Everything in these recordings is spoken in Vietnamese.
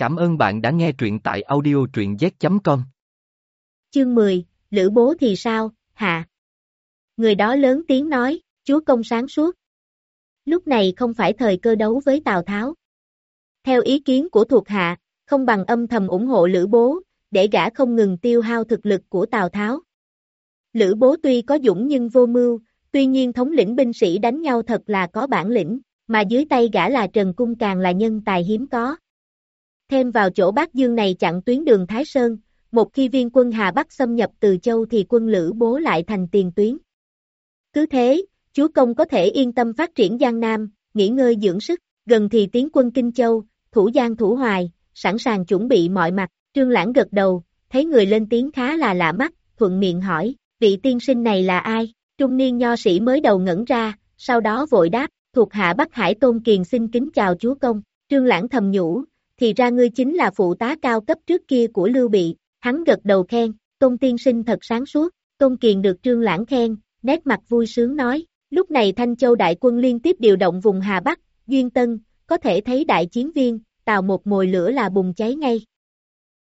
Cảm ơn bạn đã nghe truyện tại audio truyện z.com. Chương 10, Lữ bố thì sao, hạ? Người đó lớn tiếng nói, chúa công sáng suốt. Lúc này không phải thời cơ đấu với Tào Tháo. Theo ý kiến của thuộc hạ, không bằng âm thầm ủng hộ Lữ bố, để gã không ngừng tiêu hao thực lực của Tào Tháo. Lữ bố tuy có dũng nhưng vô mưu, tuy nhiên thống lĩnh binh sĩ đánh nhau thật là có bản lĩnh, mà dưới tay gã là Trần Cung càng là nhân tài hiếm có. Thêm vào chỗ Bắc Dương này chặn tuyến đường Thái Sơn, một khi viên quân Hà Bắc xâm nhập từ châu thì quân Lữ bố lại thành tiền tuyến. Cứ thế, chúa công có thể yên tâm phát triển Giang Nam, nghỉ ngơi dưỡng sức, gần thì tiến quân Kinh Châu, thủ Giang thủ Hoài, sẵn sàng chuẩn bị mọi mặt, trương lãng gật đầu, thấy người lên tiếng khá là lạ mắt, thuận miệng hỏi, vị tiên sinh này là ai? Trung niên nho sĩ mới đầu ngẩn ra, sau đó vội đáp, thuộc hạ Bắc Hải Tôn Kiền xin kính chào chúa công, trương lãng thầm nhủ, thì ra ngươi chính là phụ tá cao cấp trước kia của Lưu Bị, hắn gật đầu khen, Tôn Tiên Sinh thật sáng suốt, Tôn Kiền được Trương Lãng khen, nét mặt vui sướng nói, lúc này Thanh Châu đại quân liên tiếp điều động vùng Hà Bắc, Duyên Tân, có thể thấy đại chiến viên, tào một mồi lửa là bùng cháy ngay.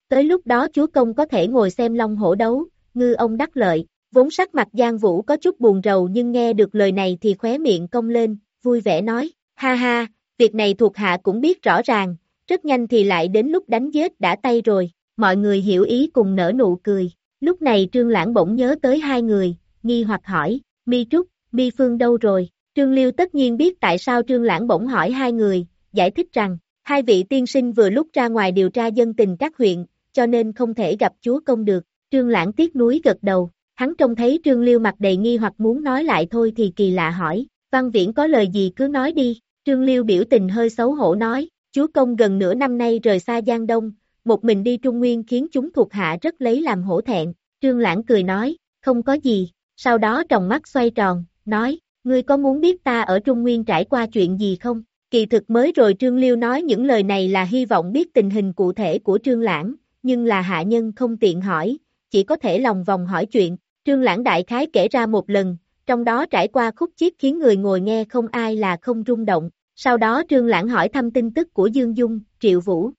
Tới lúc đó chúa công có thể ngồi xem long hổ đấu, ngư ông đắc lợi, vốn sắc mặt Giang Vũ có chút buồn rầu nhưng nghe được lời này thì khóe miệng cong lên, vui vẻ nói, ha ha, việc này thuộc hạ cũng biết rõ ràng, rất nhanh thì lại đến lúc đánh giết đã tay rồi, mọi người hiểu ý cùng nở nụ cười. Lúc này Trương Lãng bỗng nhớ tới hai người, nghi hoặc hỏi, Mi Trúc, Mi Phương đâu rồi? Trương Liêu tất nhiên biết tại sao Trương Lãng bỗng hỏi hai người, giải thích rằng, hai vị tiên sinh vừa lúc ra ngoài điều tra dân tình các huyện, cho nên không thể gặp chúa công được. Trương Lãng tiếc núi gật đầu, hắn trông thấy Trương Liêu mặt đầy nghi hoặc muốn nói lại thôi thì kỳ lạ hỏi, Văn Viễn có lời gì cứ nói đi. Trương Liêu biểu tình hơi xấu hổ nói, Chúa công gần nửa năm nay rời xa Giang Đông, một mình đi Trung Nguyên khiến chúng thuộc hạ rất lấy làm hổ thẹn. Trương Lãng cười nói, không có gì, sau đó tròng mắt xoay tròn, nói, ngươi có muốn biết ta ở Trung Nguyên trải qua chuyện gì không? Kỳ thực mới rồi Trương Liêu nói những lời này là hy vọng biết tình hình cụ thể của Trương Lãng, nhưng là hạ nhân không tiện hỏi, chỉ có thể lòng vòng hỏi chuyện. Trương Lãng đại khái kể ra một lần, trong đó trải qua khúc chiết khiến người ngồi nghe không ai là không rung động, sau đó Trương Lãng hỏi thăm tin tức của Dương Dung, Triệu Vũ.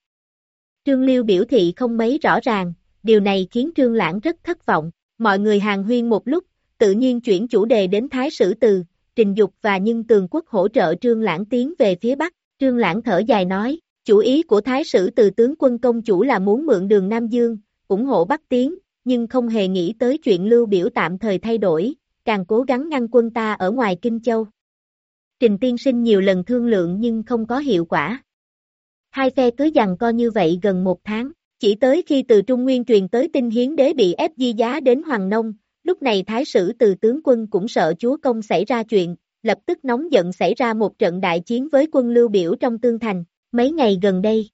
Trương Liêu biểu thị không mấy rõ ràng, điều này khiến Trương Lãng rất thất vọng. Mọi người hàng huyên một lúc, tự nhiên chuyển chủ đề đến Thái Sử Từ, Trình Dục và Nhân Tường Quốc hỗ trợ Trương Lãng tiến về phía Bắc. Trương Lãng thở dài nói, chủ ý của Thái Sử Từ tướng quân công chủ là muốn mượn đường Nam Dương, ủng hộ Bắc tiến, nhưng không hề nghĩ tới chuyện lưu biểu tạm thời thay đổi, càng cố gắng ngăn quân ta ở ngoài Kinh Châu. Trình tiên sinh nhiều lần thương lượng nhưng không có hiệu quả. Hai phe cứ dằn co như vậy gần một tháng, chỉ tới khi từ Trung Nguyên truyền tới tin hiến đế bị ép di giá đến Hoàng Nông, lúc này thái sử từ tướng quân cũng sợ chúa công xảy ra chuyện, lập tức nóng giận xảy ra một trận đại chiến với quân lưu biểu trong tương thành, mấy ngày gần đây.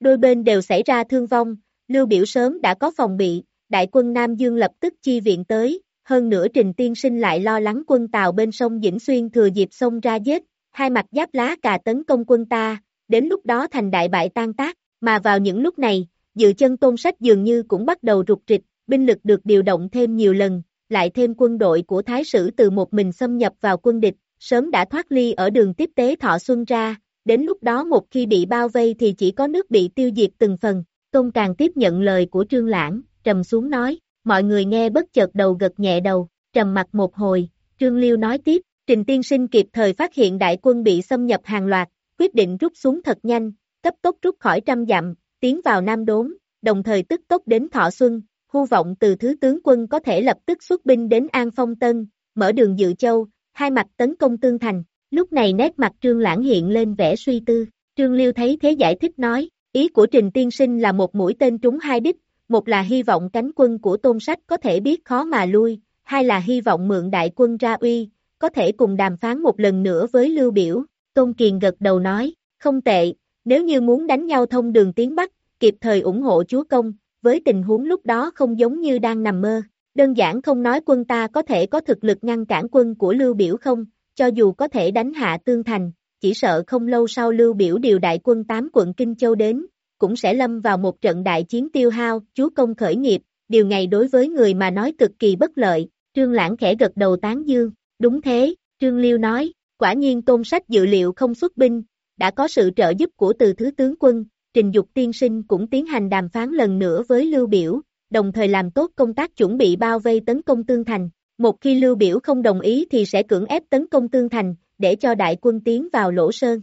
Đôi bên đều xảy ra thương vong, lưu biểu sớm đã có phòng bị, đại quân Nam Dương lập tức chi viện tới, hơn nữa Trình Tiên Sinh lại lo lắng quân Tàu bên sông dĩnh Xuyên thừa dịp sông ra giết, hai mặt giáp lá cà tấn công quân ta, đến lúc đó thành đại bại tan tác, mà vào những lúc này, dự chân tôn sách dường như cũng bắt đầu rụt rịch, binh lực được điều động thêm nhiều lần, lại thêm quân đội của Thái sử từ một mình xâm nhập vào quân địch, sớm đã thoát ly ở đường tiếp tế Thọ Xuân ra, đến lúc đó một khi bị bao vây thì chỉ có nước bị tiêu diệt từng phần, Tôn Càng tiếp nhận lời của Trương Lãng, trầm xuống nói, mọi người nghe bất chợt đầu gật nhẹ đầu, trầm mặt một hồi, Trương Liêu nói tiếp, Trình Tiên Sinh kịp thời phát hiện đại quân bị xâm nhập hàng loạt, quyết định rút xuống thật nhanh, cấp tốc rút khỏi trăm dặm, tiến vào Nam Đốn, đồng thời tức tốc đến Thọ Xuân, hưu vọng từ thứ tướng quân có thể lập tức xuất binh đến An Phong Tân, mở đường Dự Châu, hai mặt tấn công tương thành, lúc này nét mặt Trương Lãng hiện lên vẻ suy tư, Trương Liêu thấy thế giải thích nói, ý của Trình Tiên Sinh là một mũi tên trúng hai đích, một là hy vọng cánh quân của tôn sách có thể biết khó mà lui, hai là hy vọng mượn đại quân ra uy, có thể cùng đàm phán một lần nữa với Lưu Biểu. Tôn Kiền gật đầu nói, không tệ, nếu như muốn đánh nhau thông đường tiến Bắc, kịp thời ủng hộ chúa công, với tình huống lúc đó không giống như đang nằm mơ. Đơn giản không nói quân ta có thể có thực lực ngăn cản quân của Lưu Biểu không, cho dù có thể đánh hạ tương thành, chỉ sợ không lâu sau Lưu Biểu điều đại quân tám quận Kinh Châu đến, cũng sẽ lâm vào một trận đại chiến tiêu hao, chúa công khởi nghiệp, điều này đối với người mà nói cực kỳ bất lợi, Trương Lãng khẽ gật đầu tán dương, đúng thế, Trương Liêu nói, quả nhiên tôn sách dự liệu không xuất binh, đã có sự trợ giúp của từ thứ tướng quân, Trình Dục tiên sinh cũng tiến hành đàm phán lần nữa với Lưu Biểu, đồng thời làm tốt công tác chuẩn bị bao vây tấn công Tương Thành. Một khi Lưu Biểu không đồng ý thì sẽ cưỡng ép tấn công Tương Thành, để cho đại quân tiến vào lỗ sơn.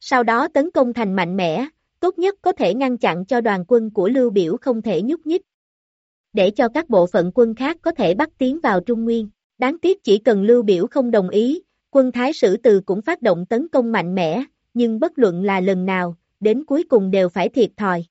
Sau đó tấn công thành mạnh mẽ, tốt nhất có thể ngăn chặn cho đoàn quân của Lưu Biểu không thể nhúc nhích. Để cho các bộ phận quân khác có thể bắt tiến vào Trung Nguyên. Đáng tiếc chỉ cần Lưu Biểu không đồng ý, quân Thái Sử Từ cũng phát động tấn công mạnh mẽ, nhưng bất luận là lần nào, đến cuối cùng đều phải thiệt thòi.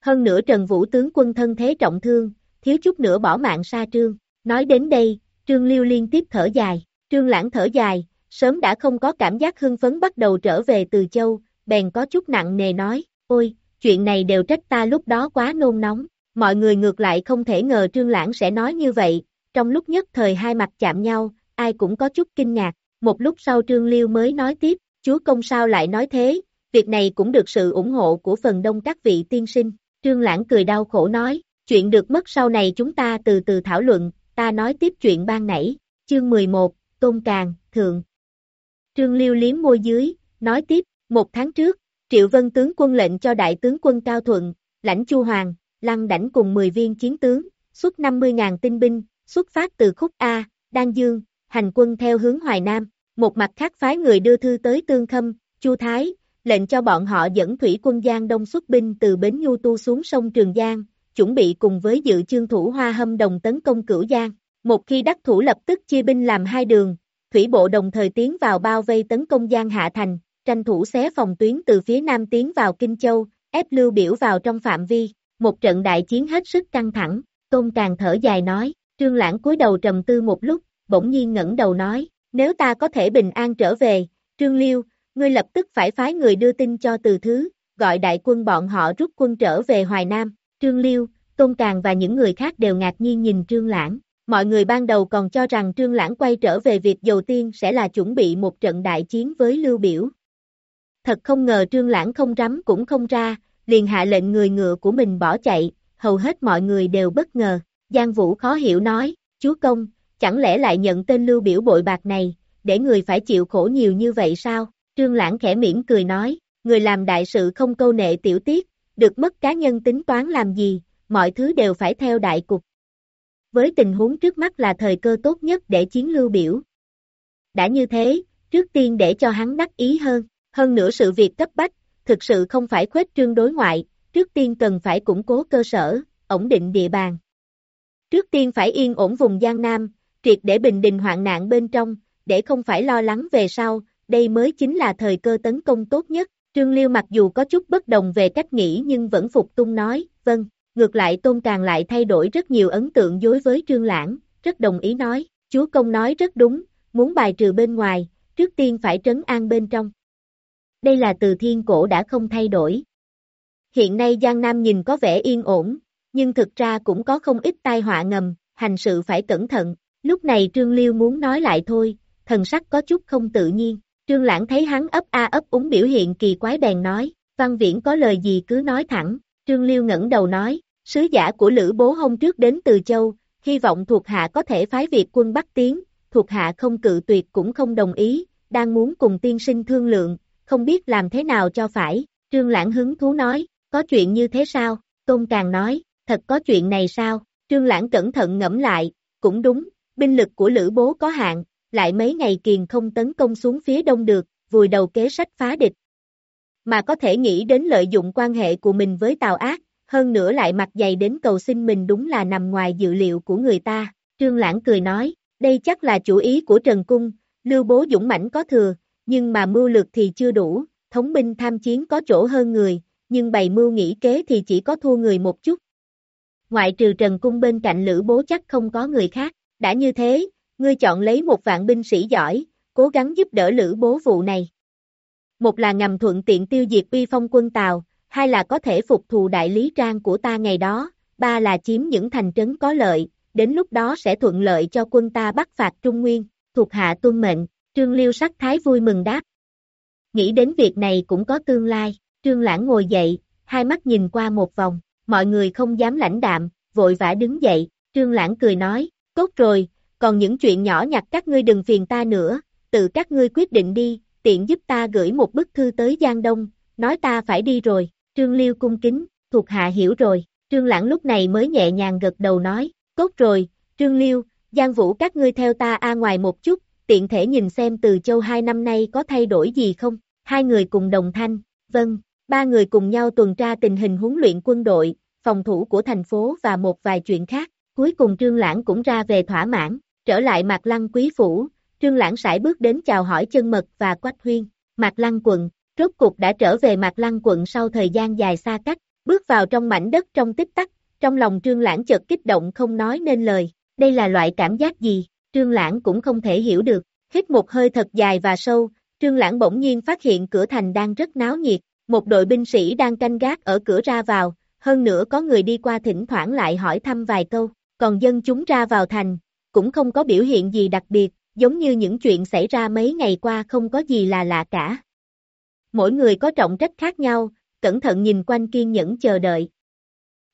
Hơn nữa Trần Vũ tướng quân thân thế trọng thương, thiếu chút nữa bỏ mạng sa trương. Nói đến đây, Trương Liêu liên tiếp thở dài, Trương Lãng thở dài, sớm đã không có cảm giác hưng phấn bắt đầu trở về từ châu, bèn có chút nặng nề nói, ôi, chuyện này đều trách ta lúc đó quá nôn nóng, mọi người ngược lại không thể ngờ Trương Lãng sẽ nói như vậy, trong lúc nhất thời hai mặt chạm nhau, ai cũng có chút kinh ngạc, một lúc sau Trương Liêu mới nói tiếp, chúa công sao lại nói thế, việc này cũng được sự ủng hộ của phần đông các vị tiên sinh, Trương Lãng cười đau khổ nói, chuyện được mất sau này chúng ta từ từ thảo luận, ta nói tiếp chuyện ban nãy, chương 11, Tôn Càng, Thượng. Trương Liêu liếm môi dưới, nói tiếp, một tháng trước, Triệu Vân tướng quân lệnh cho đại tướng quân Cao Thuận, lãnh Chu Hoàng, lăng đảnh cùng 10 viên chiến tướng, xuất 50.000 tinh binh, xuất phát từ khúc A, Đan Dương, hành quân theo hướng Hoài Nam, một mặt khác phái người đưa thư tới Tương Khâm, Chu Thái, lệnh cho bọn họ dẫn thủy quân Giang Đông xuất binh từ Bến Nhu Tu xuống sông Trường Giang, chuẩn bị cùng với dự chương thủ Hoa Hâm đồng tấn công Cửu Giang. Một khi đắc thủ lập tức chia binh làm hai đường, thủy bộ đồng thời tiến vào bao vây tấn công Giang Hạ Thành, tranh thủ xé phòng tuyến từ phía nam tiến vào Kinh Châu, ép Lưu Biểu vào trong phạm vi, một trận đại chiến hết sức căng thẳng, Tôn Càng thở dài nói, Trương Lãng cúi đầu trầm tư một lúc, bỗng nhiên ngẩng đầu nói, nếu ta có thể bình an trở về, Trương Liêu, ngươi lập tức phải phái người đưa tin cho từ thứ, gọi đại quân bọn họ rút quân trở về Hoài Nam, Trương Liêu, Tôn Càng và những người khác đều ngạc nhiên nhìn Trương Lãng, mọi người ban đầu còn cho rằng Trương Lãng quay trở về việc đầu tiên sẽ là chuẩn bị một trận đại chiến với Lưu Biểu. Thật không ngờ Trương Lãng không rắm cũng không ra, liền hạ lệnh người ngựa của mình bỏ chạy, hầu hết mọi người đều bất ngờ, Giang Vũ khó hiểu nói, chúa công, chẳng lẽ lại nhận tên Lưu Biểu bội bạc này, để người phải chịu khổ nhiều như vậy sao? Trương Lãng khẽ mỉm cười nói, người làm đại sự không câu nệ tiểu tiết, được mất cá nhân tính toán làm gì, mọi thứ đều phải theo đại cục. Với tình huống trước mắt là thời cơ tốt nhất để chiến lưu biểu. Đã như thế, trước tiên để cho hắn đắc ý hơn, hơn nữa sự việc cấp bách, thực sự không phải khuếch trương đối ngoại, trước tiên cần phải củng cố cơ sở, ổn định địa bàn. Trước tiên phải yên ổn vùng Giang Nam, triệt để bình định hoạn nạn bên trong, để không phải lo lắng về sau, đây mới chính là thời cơ tấn công tốt nhất. Trương Liêu mặc dù có chút bất đồng về cách nghĩ nhưng vẫn phục tung nói, vâng, ngược lại Tôn Càng lại thay đổi rất nhiều ấn tượng đối với Trương Lãng, rất đồng ý nói, chúa công nói rất đúng, muốn bài trừ bên ngoài, trước tiên phải trấn an bên trong. Đây là từ thiên cổ đã không thay đổi. Hiện nay Giang Nam nhìn có vẻ yên ổn, nhưng thực ra cũng có không ít tai họa ngầm, hành sự phải cẩn thận. Lúc này Trương Liêu muốn nói lại thôi, thần sắc có chút không tự nhiên. Trương Lãng thấy hắn ấp a ấp úng biểu hiện kỳ quái bèn nói, Văn Viễn có lời gì cứ nói thẳng. Trương Liêu ngẩng đầu nói, sứ giả của Lữ Bố hôm trước đến từ Châu, hy vọng thuộc hạ có thể phái việc quân Bắc tiến, thuộc hạ không cự tuyệt cũng không đồng ý, đang muốn cùng tiên sinh thương lượng, không biết làm thế nào cho phải. Trương Lãng hứng thú nói, có chuyện như thế sao? Tôn Càng nói, thật có chuyện này sao? Trương Lãng cẩn thận ngẫm lại, cũng đúng, binh lực của Lữ Bố có hạn, lại mấy ngày kiền không tấn công xuống phía đông được, vùi đầu kế sách phá địch. Mà có thể nghĩ đến lợi dụng quan hệ của mình với Tào Ác, hơn nữa lại mặt dày đến cầu xin mình đúng là nằm ngoài dự liệu của người ta. Trương Lãng cười nói, đây chắc là chủ ý của Trần Cung, lưu bố dũng mãnh có thừa, nhưng mà mưu lược thì chưa đủ, thống binh tham chiến có chỗ hơn người, nhưng bày mưu nghĩ kế thì chỉ có thua người một chút. Ngoại trừ Trần Cung bên cạnh Lữ Bố chắc không có người khác, đã như thế, ngươi chọn lấy một vạn binh sĩ giỏi, cố gắng giúp đỡ Lữ Bố vụ này. Một là ngầm thuận tiện tiêu diệt uy phong quân Tàu, hai là có thể phục thù đại lý trang của ta ngày đó, ba là chiếm những thành trấn có lợi, đến lúc đó sẽ thuận lợi cho quân ta bắt phạt Trung Nguyên, thuộc hạ tuân mệnh, Trương Liêu sắc thái vui mừng đáp. Nghĩ đến việc này cũng có tương lai, Trương Lãng ngồi dậy, hai mắt nhìn qua một vòng, mọi người không dám lãnh đạm, vội vã đứng dậy, Trương Lãng cười nói, tốt rồi, còn những chuyện nhỏ nhặt các ngươi đừng phiền ta nữa, tự các ngươi quyết định đi, tiện giúp ta gửi một bức thư tới Giang Đông, nói ta phải đi rồi, Trương Liêu cung kính, thuộc hạ hiểu rồi, Trương Lãng lúc này mới nhẹ nhàng gật đầu nói, tốt rồi, Trương Liêu, Giang Vũ các ngươi theo ta a ngoài một chút, tiện thể nhìn xem từ châu hai năm nay có thay đổi gì không, hai người cùng đồng thanh, vâng, ba người cùng nhau tuần tra tình hình huấn luyện quân đội, phòng thủ của thành phố và một vài chuyện khác, cuối cùng Trương Lãng cũng ra về thỏa mãn, trở lại Mạc Lăng Quý Phủ, Trương Lãng sải bước đến chào hỏi chân mật và quách huyên, Mạc Lăng quận, rốt cục đã trở về Mạc Lăng quận sau thời gian dài xa cách, bước vào trong mảnh đất trong tích tắc, trong lòng Trương Lãng chợt kích động không nói nên lời, đây là loại cảm giác gì, Trương Lãng cũng không thể hiểu được, hít một hơi thật dài và sâu, Trương Lãng bỗng nhiên phát hiện cửa thành đang rất náo nhiệt, một đội binh sĩ đang canh gác ở cửa ra vào, hơn nữa có người đi qua thỉnh thoảng lại hỏi thăm vài câu, còn dân chúng ra vào thành, cũng không có biểu hiện gì đặc biệt, giống như những chuyện xảy ra mấy ngày qua không có gì là lạ cả. Mỗi người có trọng trách khác nhau, cẩn thận nhìn quanh kiên nhẫn chờ đợi.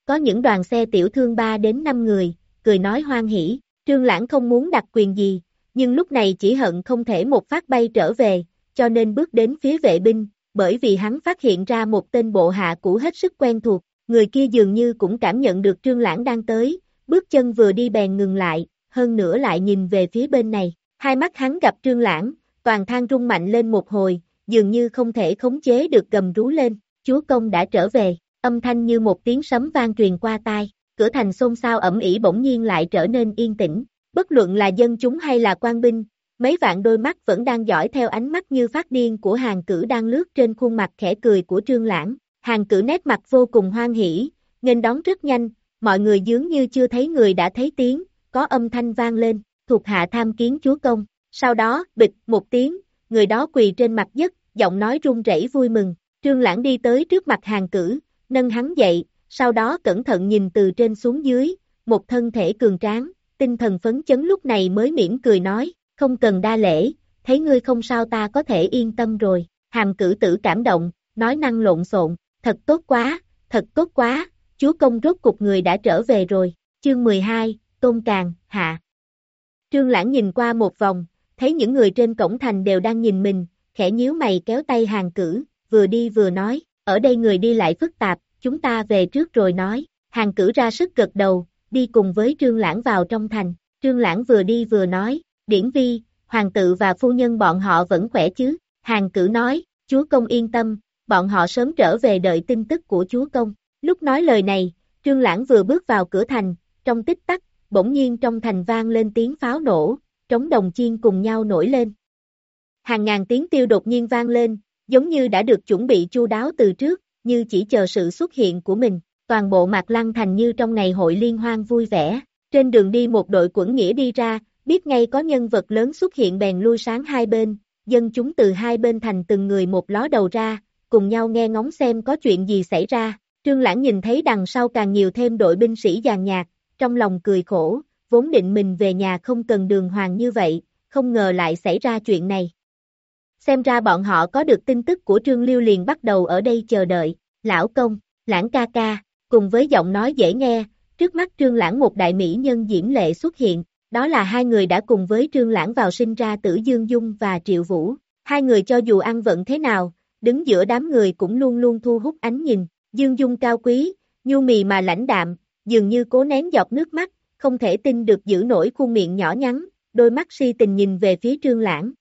Có những đoàn xe tiểu thương 3 đến 5 người, cười nói hoan hỉ, trương lãng không muốn đặt quyền gì, nhưng lúc này chỉ hận không thể một phát bay trở về, cho nên bước đến phía vệ binh, bởi vì hắn phát hiện ra một tên bộ hạ cũ hết sức quen thuộc, người kia dường như cũng cảm nhận được trương lãng đang tới, bước chân vừa đi bèn ngừng lại, hơn nữa lại nhìn về phía bên này, hai mắt hắn gặp trương lãng, toàn thang rung mạnh lên một hồi, dường như không thể khống chế được gầm rú lên, chúa công đã trở về, âm thanh như một tiếng sấm vang truyền qua tai, cửa thành xôn xao ẩm ỉ bỗng nhiên lại trở nên yên tĩnh, bất luận là dân chúng hay là quan binh, mấy vạn đôi mắt vẫn đang dõi theo ánh mắt như phát điên của hàng cử đang lướt trên khuôn mặt khẽ cười của trương lãng, hàng cử nét mặt vô cùng hoan hỉ, nghênh đón rất nhanh, mọi người dường như chưa thấy người đã thấy tiếng, có âm thanh vang lên, thuộc hạ tham kiến chúa công, sau đó, bịch, một tiếng, người đó quỳ trên mặt đất, giọng nói run rẩy vui mừng, trương lãng đi tới trước mặt hàng cử, nâng hắn dậy, sau đó cẩn thận nhìn từ trên xuống dưới, một thân thể cường tráng, tinh thần phấn chấn lúc này mới mỉm cười nói, không cần đa lễ, thấy ngươi không sao ta có thể yên tâm rồi, hàm cử tử cảm động, nói năng lộn xộn, thật tốt quá, thật tốt quá, chúa công rốt cục người đã trở về rồi, chương 12, Tôn Càng, Hạ. Trương Lãng nhìn qua một vòng, thấy những người trên cổng thành đều đang nhìn mình, khẽ nhíu mày kéo tay hàng cử, vừa đi vừa nói, ở đây người đi lại phức tạp, chúng ta về trước rồi nói, hàng cử ra sức gật đầu, đi cùng với Trương Lãng vào trong thành, Trương Lãng vừa đi vừa nói, điển vi, hoàng tự và phu nhân bọn họ vẫn khỏe chứ, hàng cử nói, chúa công yên tâm, bọn họ sớm trở về đợi tin tức của chúa công, lúc nói lời này, Trương Lãng vừa bước vào cửa thành, trong tích tắc, bỗng nhiên trong thành vang lên tiếng pháo nổ, trống đồng chiên cùng nhau nổi lên. Hàng ngàn tiếng tiêu đột nhiên vang lên, giống như đã được chuẩn bị chu đáo từ trước, như chỉ chờ sự xuất hiện của mình, toàn bộ mạc lăng thành như trong ngày hội liên hoan vui vẻ, trên đường đi một đội quẩn nghĩa đi ra, biết ngay có nhân vật lớn xuất hiện bèn lui sáng hai bên, dân chúng từ hai bên thành từng người một ló đầu ra, cùng nhau nghe ngóng xem có chuyện gì xảy ra, trương lãng nhìn thấy đằng sau càng nhiều thêm đội binh sĩ giàn nhạc, trong lòng cười khổ, vốn định mình về nhà không cần đường hoàng như vậy, không ngờ lại xảy ra chuyện này. Xem ra bọn họ có được tin tức của Trương Liêu liền bắt đầu ở đây chờ đợi, lão công, lãng ca ca, cùng với giọng nói dễ nghe, trước mắt Trương Lãng một đại mỹ nhân diễm lệ xuất hiện, đó là hai người đã cùng với Trương Lãng vào sinh ra Tử Dương Dung và Triệu Vũ, hai người cho dù ăn vận thế nào, đứng giữa đám người cũng luôn luôn thu hút ánh nhìn, Dương Dung cao quý, nhu mì mà lãnh đạm, dường như cố nén giọt nước mắt, không thể tin được giữ nổi khuôn miệng nhỏ nhắn, đôi mắt si tình nhìn về phía Trương Lãng.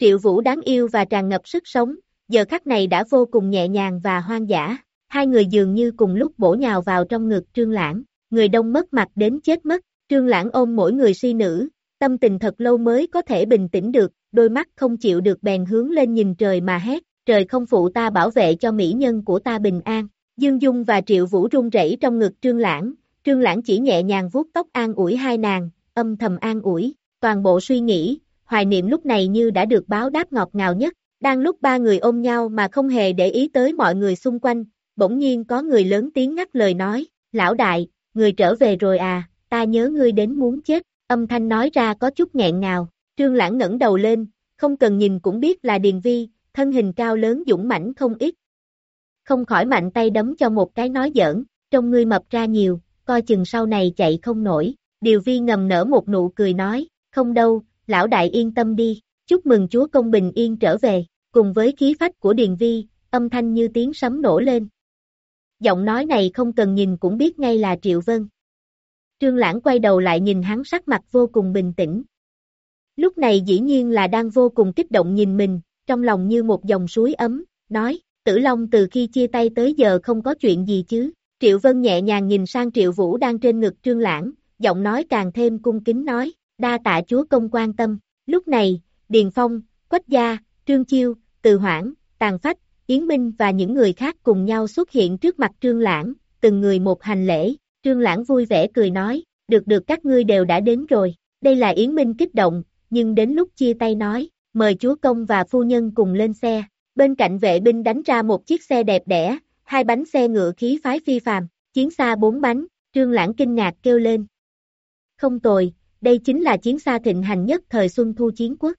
Triệu Vũ đáng yêu và tràn ngập sức sống, giờ khắc này đã vô cùng nhẹ nhàng và hoang dã, hai người dường như cùng lúc bổ nhào vào trong ngực Trương Lãng, người đông mất mặt đến chết mất, Trương Lãng ôm mỗi người si nữ, tâm tình thật lâu mới có thể bình tĩnh được, đôi mắt không chịu được bèn hướng lên nhìn trời mà hét, trời không phụ ta bảo vệ cho mỹ nhân của ta bình an. Dương Dung và Triệu Vũ run rẩy trong ngực Trương Lãng, Trương Lãng chỉ nhẹ nhàng vuốt tóc an ủi hai nàng, âm thầm an ủi, toàn bộ suy nghĩ, hoài niệm lúc này như đã được báo đáp ngọt ngào nhất, đang lúc ba người ôm nhau mà không hề để ý tới mọi người xung quanh, bỗng nhiên có người lớn tiếng ngắt lời nói, lão đại, người trở về rồi à, ta nhớ ngươi đến muốn chết, âm thanh nói ra có chút nghẹn ngào, trương lãng ngẩng đầu lên, không cần nhìn cũng biết là Điền Vi, thân hình cao lớn dũng mãnh không ít. Không khỏi mạnh tay đấm cho một cái nói giỡn, trong ngươi mập ra nhiều, coi chừng sau này chạy không nổi, Điều Vi ngầm nở một nụ cười nói, không đâu, lão đại yên tâm đi, chúc mừng chúa công bình yên trở về, cùng với khí phách của Điền Vi, âm thanh như tiếng sấm nổ lên, giọng nói này không cần nhìn cũng biết ngay là Triệu Vân. Trương Lãng quay đầu lại nhìn hắn sắc mặt vô cùng bình tĩnh. Lúc này dĩ nhiên là đang vô cùng kích động nhìn mình, trong lòng như một dòng suối ấm, nói, Tử Long từ khi chia tay tới giờ không có chuyện gì chứ. Triệu Vân nhẹ nhàng nhìn sang Triệu Vũ đang trên ngực Trương Lãng, giọng nói càng thêm cung kính nói, đa tạ chúa công quan tâm. Lúc này, Điền Phong, Quách Gia, Trương Chiêu, Từ Hoảng, Tàn Phách, Yến Minh và những người khác cùng nhau xuất hiện trước mặt Trương Lãng, từng người một hành lễ, Trương Lãng vui vẻ cười nói, được được các ngươi đều đã đến rồi, đây là Yến Minh kích động, nhưng đến lúc chia tay nói, mời chúa công và phu nhân cùng lên xe, bên cạnh vệ binh đánh ra một chiếc xe đẹp đẽ, hai bánh xe ngựa khí phái phi phàm, chiến xa bốn bánh, Trương Lãng kinh ngạc kêu lên. Không tồi, đây chính là chiến xa thịnh hành nhất thời Xuân Thu Chiến Quốc.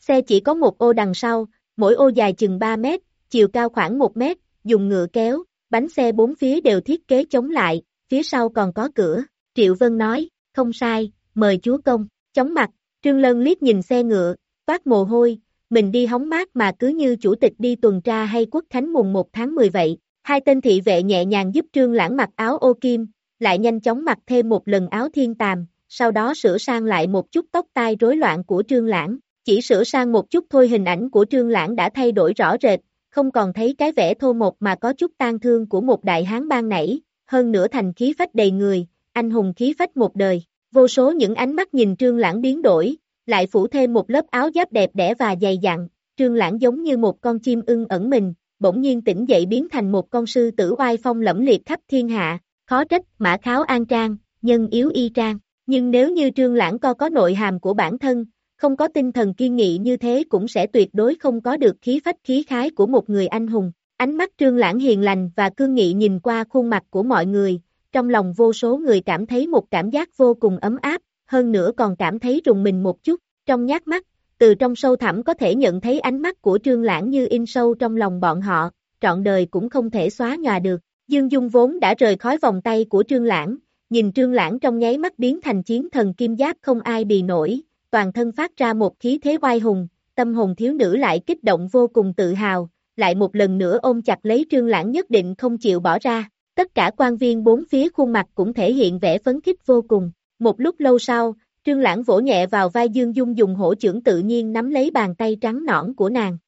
Xe chỉ có một ô đằng sau, mỗi ô dài chừng 3 mét, chiều cao khoảng 1 mét, dùng ngựa kéo, bánh xe bốn phía đều thiết kế chống lại, phía sau còn có cửa. Triệu Vân nói, không sai, mời chúa công, chống mặt, Trương Lân liếc nhìn xe ngựa, toát mồ hôi, mình đi hóng mát mà cứ như chủ tịch đi tuần tra hay quốc khánh mùng 1 tháng 10 vậy. Hai tên thị vệ nhẹ nhàng giúp Trương Lãng mặc áo ô kim, lại nhanh chóng mặc thêm một lần áo thiên tàm, sau đó sửa sang lại một chút tóc tai rối loạn của Trương Lãng. Chỉ sửa sang một chút thôi hình ảnh của Trương Lãng đã thay đổi rõ rệt, không còn thấy cái vẻ thô một mà có chút tan thương của một đại hán ban nảy, hơn nữa thành khí phách đầy người, anh hùng khí phách một đời. Vô số những ánh mắt nhìn Trương Lãng biến đổi, lại phủ thêm một lớp áo giáp đẹp đẽ và dày dặn, Trương Lãng giống như một con chim ưng ẩn mình, bỗng nhiên tỉnh dậy biến thành một con sư tử oai phong lẫm liệt khắp thiên hạ, khó trách mã kháo an trang, nhân yếu y trang. Nhưng nếu như Trương Lãng co có nội hàm của bản thân, không có tinh thần kiên nghị như thế cũng sẽ tuyệt đối không có được khí phách khí khái của một người anh hùng. Ánh mắt Trương Lãng hiền lành và cương nghị nhìn qua khuôn mặt của mọi người, trong lòng vô số người cảm thấy một cảm giác vô cùng ấm áp, hơn nữa còn cảm thấy rùng mình một chút, trong nhát mắt, từ trong sâu thẳm có thể nhận thấy ánh mắt của Trương Lãng như in sâu trong lòng bọn họ, trọn đời cũng không thể xóa nhòa được. Dương Dung vốn đã rời khói vòng tay của Trương Lãng, nhìn Trương Lãng trong nháy mắt biến thành chiến thần kim giáp không ai bì nổi, toàn thân phát ra một khí thế oai hùng, tâm hồn thiếu nữ lại kích động vô cùng tự hào, lại một lần nữa ôm chặt lấy Trương Lãng nhất định không chịu bỏ ra. Tất cả quan viên bốn phía khuôn mặt cũng thể hiện vẻ phấn khích vô cùng. Một lúc lâu sau, Trương Lãng vỗ nhẹ vào vai Dương Dung dùng hổ trưởng tự nhiên nắm lấy bàn tay trắng nõn của nàng.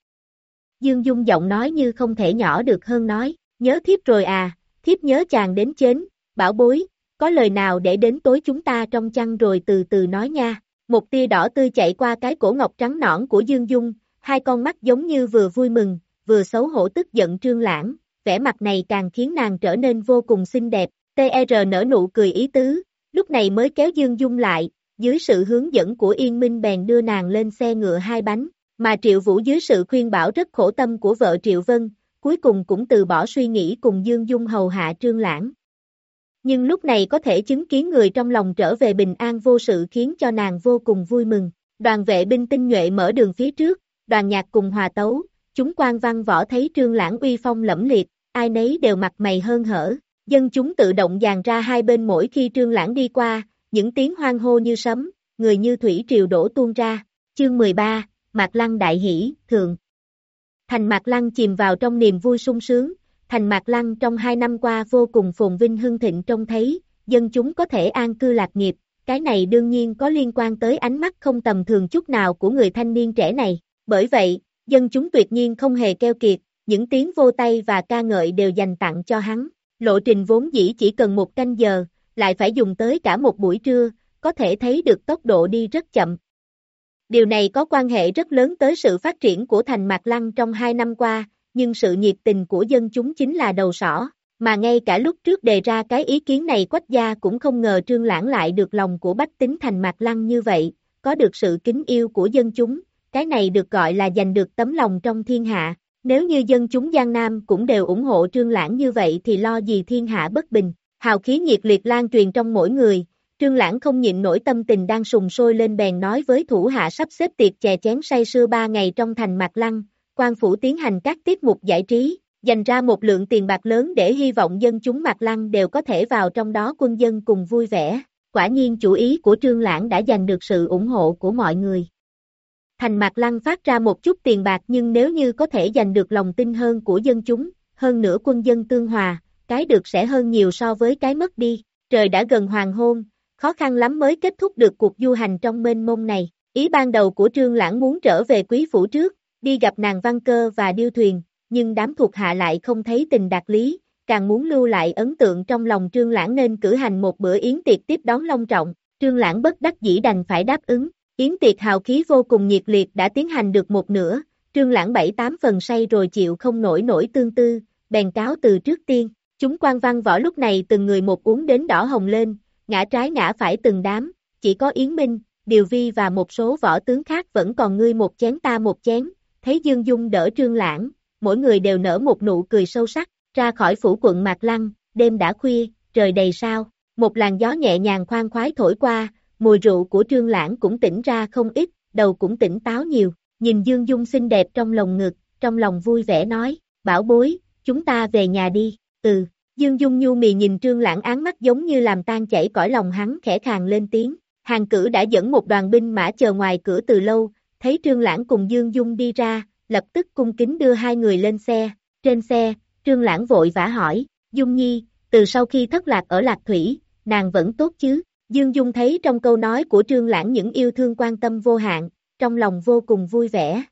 Dương Dung giọng nói như không thể nhỏ được hơn nói, nhớ thiếp rồi à, thiếp nhớ chàng đến chến, bảo bối, có lời nào để đến tối chúng ta trong chăn rồi từ từ nói nha. Một tia đỏ tươi chạy qua cái cổ ngọc trắng nõn của Dương Dung, hai con mắt giống như vừa vui mừng, vừa xấu hổ tức giận Trương Lãng, vẻ mặt này càng khiến nàng trở nên vô cùng xinh đẹp, TR nở nụ cười ý tứ, lúc này mới kéo Dương Dung lại, dưới sự hướng dẫn của Yên Minh bèn đưa nàng lên xe ngựa hai bánh, mà Triệu Vũ dưới sự khuyên bảo rất khổ tâm của vợ Triệu Vân, cuối cùng cũng từ bỏ suy nghĩ cùng Dương Dung hầu hạ Trương Lãng. Nhưng lúc này có thể chứng kiến người trong lòng trở về bình an vô sự khiến cho nàng vô cùng vui mừng. Đoàn vệ binh tinh nhuệ mở đường phía trước, đoàn nhạc cùng hòa tấu, chúng quan văn võ thấy Trương Lãng uy phong lẫm liệt, ai nấy đều mặt mày hơn hở, dân chúng tự động dàn ra hai bên mỗi khi Trương Lãng đi qua, những tiếng hoang hô như sấm, người như thủy triều đổ tuôn ra. Chương 13, Mạc Lăng đại hỷ, thường. Thành Mạc Lăng chìm vào trong niềm vui sung sướng, thành Mạc Lăng trong hai năm qua vô cùng phồn vinh hưng thịnh trông thấy, dân chúng có thể an cư lạc nghiệp, cái này đương nhiên có liên quan tới ánh mắt không tầm thường chút nào của người thanh niên trẻ này. Bởi vậy, dân chúng tuyệt nhiên không hề keo kiệt, những tiếng vô tay và ca ngợi đều dành tặng cho hắn. Lộ trình vốn dĩ chỉ cần một canh giờ, lại phải dùng tới cả một buổi trưa, có thể thấy được tốc độ đi rất chậm. Điều này có quan hệ rất lớn tới sự phát triển của thành Mạc Lăng trong hai năm qua, nhưng sự nhiệt tình của dân chúng chính là đầu sỏ, mà ngay cả lúc trước đề ra cái ý kiến này quách gia cũng không ngờ trương lãng lại được lòng của bách tính thành Mạc Lăng như vậy, có được sự kính yêu của dân chúng, cái này được gọi là giành được tấm lòng trong thiên hạ. Nếu như dân chúng Giang Nam cũng đều ủng hộ trương lãng như vậy thì lo gì thiên hạ bất bình. Hào khí nhiệt liệt lan truyền trong mỗi người, Trương Lãng không nhịn nổi tâm tình đang sùng sôi lên bèn nói với thủ hạ sắp xếp tiệc chè chén say sưa ba ngày trong thành Mạc Lăng, quan phủ tiến hành các tiết mục giải trí, dành ra một lượng tiền bạc lớn để hy vọng dân chúng Mạc Lăng đều có thể vào trong đó quân dân cùng vui vẻ. Quả nhiên chủ ý của Trương Lãng đã giành được sự ủng hộ của mọi người. Thành Mạc Lăng phát ra một chút tiền bạc nhưng nếu như có thể giành được lòng tin hơn của dân chúng, hơn nữa quân dân tương hòa, cái được sẽ hơn nhiều so với cái mất đi. Trời đã gần hoàng hôn, khó khăn lắm mới kết thúc được cuộc du hành trong mênh mông này. Ý ban đầu của Trương Lãng muốn trở về quý phủ trước, đi gặp nàng văn cơ và điêu thuyền, nhưng đám thuộc hạ lại không thấy tình đạt lý, càng muốn lưu lại ấn tượng trong lòng Trương Lãng nên cử hành một bữa yến tiệc tiếp đón long trọng, Trương Lãng bất đắc dĩ đành phải đáp ứng, yến tiệc hào khí vô cùng nhiệt liệt đã tiến hành được một nửa, Trương Lãng bảy tám phần say rồi chịu không nổi nổi tương tư, bèn cáo từ trước tiên, chúng quan văn võ lúc này từng người một uống đến đỏ hồng lên, ngã trái ngã phải từng đám, chỉ có Yến Minh, Điều Vi và một số võ tướng khác vẫn còn ngươi một chén ta một chén, thấy Dương Dung đỡ Trương Lãng, mỗi người đều nở một nụ cười sâu sắc, ra khỏi phủ quận Mạc Lăng, đêm đã khuya, trời đầy sao, một làn gió nhẹ nhàng khoan khoái thổi qua, mùi rượu của Trương Lãng cũng tỉnh ra không ít, đầu cũng tỉnh táo nhiều, nhìn Dương Dung xinh đẹp trong lồng ngực, trong lòng vui vẻ nói, bảo bối, chúng ta về nhà đi, ừ, Dương Dung nhu mì nhìn Trương Lãng án mắt giống như làm tan chảy cõi lòng hắn khẽ khàng lên tiếng, hàng cử đã dẫn một đoàn binh mã chờ ngoài cửa từ lâu, thấy Trương Lãng cùng Dương Dung đi ra, lập tức cung kính đưa hai người lên xe, trên xe, Trương Lãng vội vã hỏi, Dung Nhi, từ sau khi thất lạc ở Lạc Thủy, nàng vẫn tốt chứ, Dương Dung thấy trong câu nói của Trương Lãng những yêu thương quan tâm vô hạn, trong lòng vô cùng vui vẻ.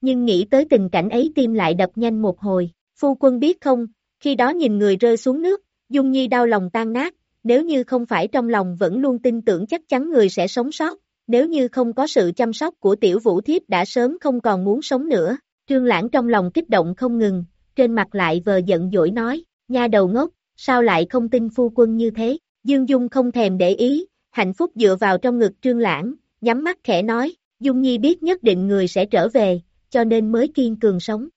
Nhưng nghĩ tới tình cảnh ấy tim lại đập nhanh một hồi, phu quân biết không, khi đó nhìn người rơi xuống nước, Dung Nhi đau lòng tan nát, nếu như không phải trong lòng vẫn luôn tin tưởng chắc chắn người sẽ sống sót, nếu như không có sự chăm sóc của tiểu vũ thiếp đã sớm không còn muốn sống nữa. Trương Lãng trong lòng kích động không ngừng, trên mặt lại vờ giận dỗi nói, nha đầu ngốc, sao lại không tin phu quân như thế, Dương Dung không thèm để ý, hạnh phúc dựa vào trong ngực Trương Lãng, nhắm mắt khẽ nói, Dung Nhi biết nhất định người sẽ trở về, cho nên mới kiên cường sống.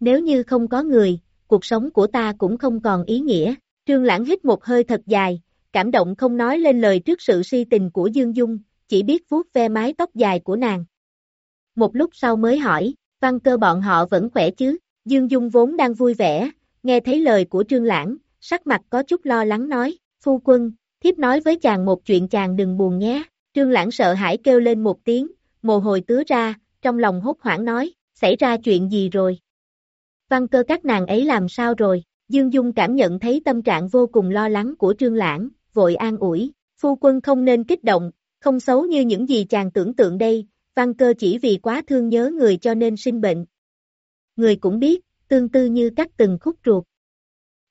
Nếu như không có người, cuộc sống của ta cũng không còn ý nghĩa. Trương Lãng hít một hơi thật dài, cảm động không nói lên lời trước sự si tình của Dương Dung, chỉ biết vuốt ve mái tóc dài của nàng. Một lúc sau mới hỏi, văn cơ bọn họ vẫn khỏe chứ, Dương Dung vốn đang vui vẻ, nghe thấy lời của Trương Lãng, sắc mặt có chút lo lắng nói, phu quân, thiếp nói với chàng một chuyện chàng đừng buồn nhé, Trương Lãng sợ hãi kêu lên một tiếng, mồ hôi tứa ra, trong lòng hốt hoảng nói, xảy ra chuyện gì rồi? Văn cơ các nàng ấy làm sao rồi? Dương Dung cảm nhận thấy tâm trạng vô cùng lo lắng của Trương Lãng, vội an ủi, phu quân không nên kích động, không xấu như những gì chàng tưởng tượng đây, văn cơ chỉ vì quá thương nhớ người cho nên sinh bệnh. Người cũng biết, tương tư như cắt từng khúc ruột.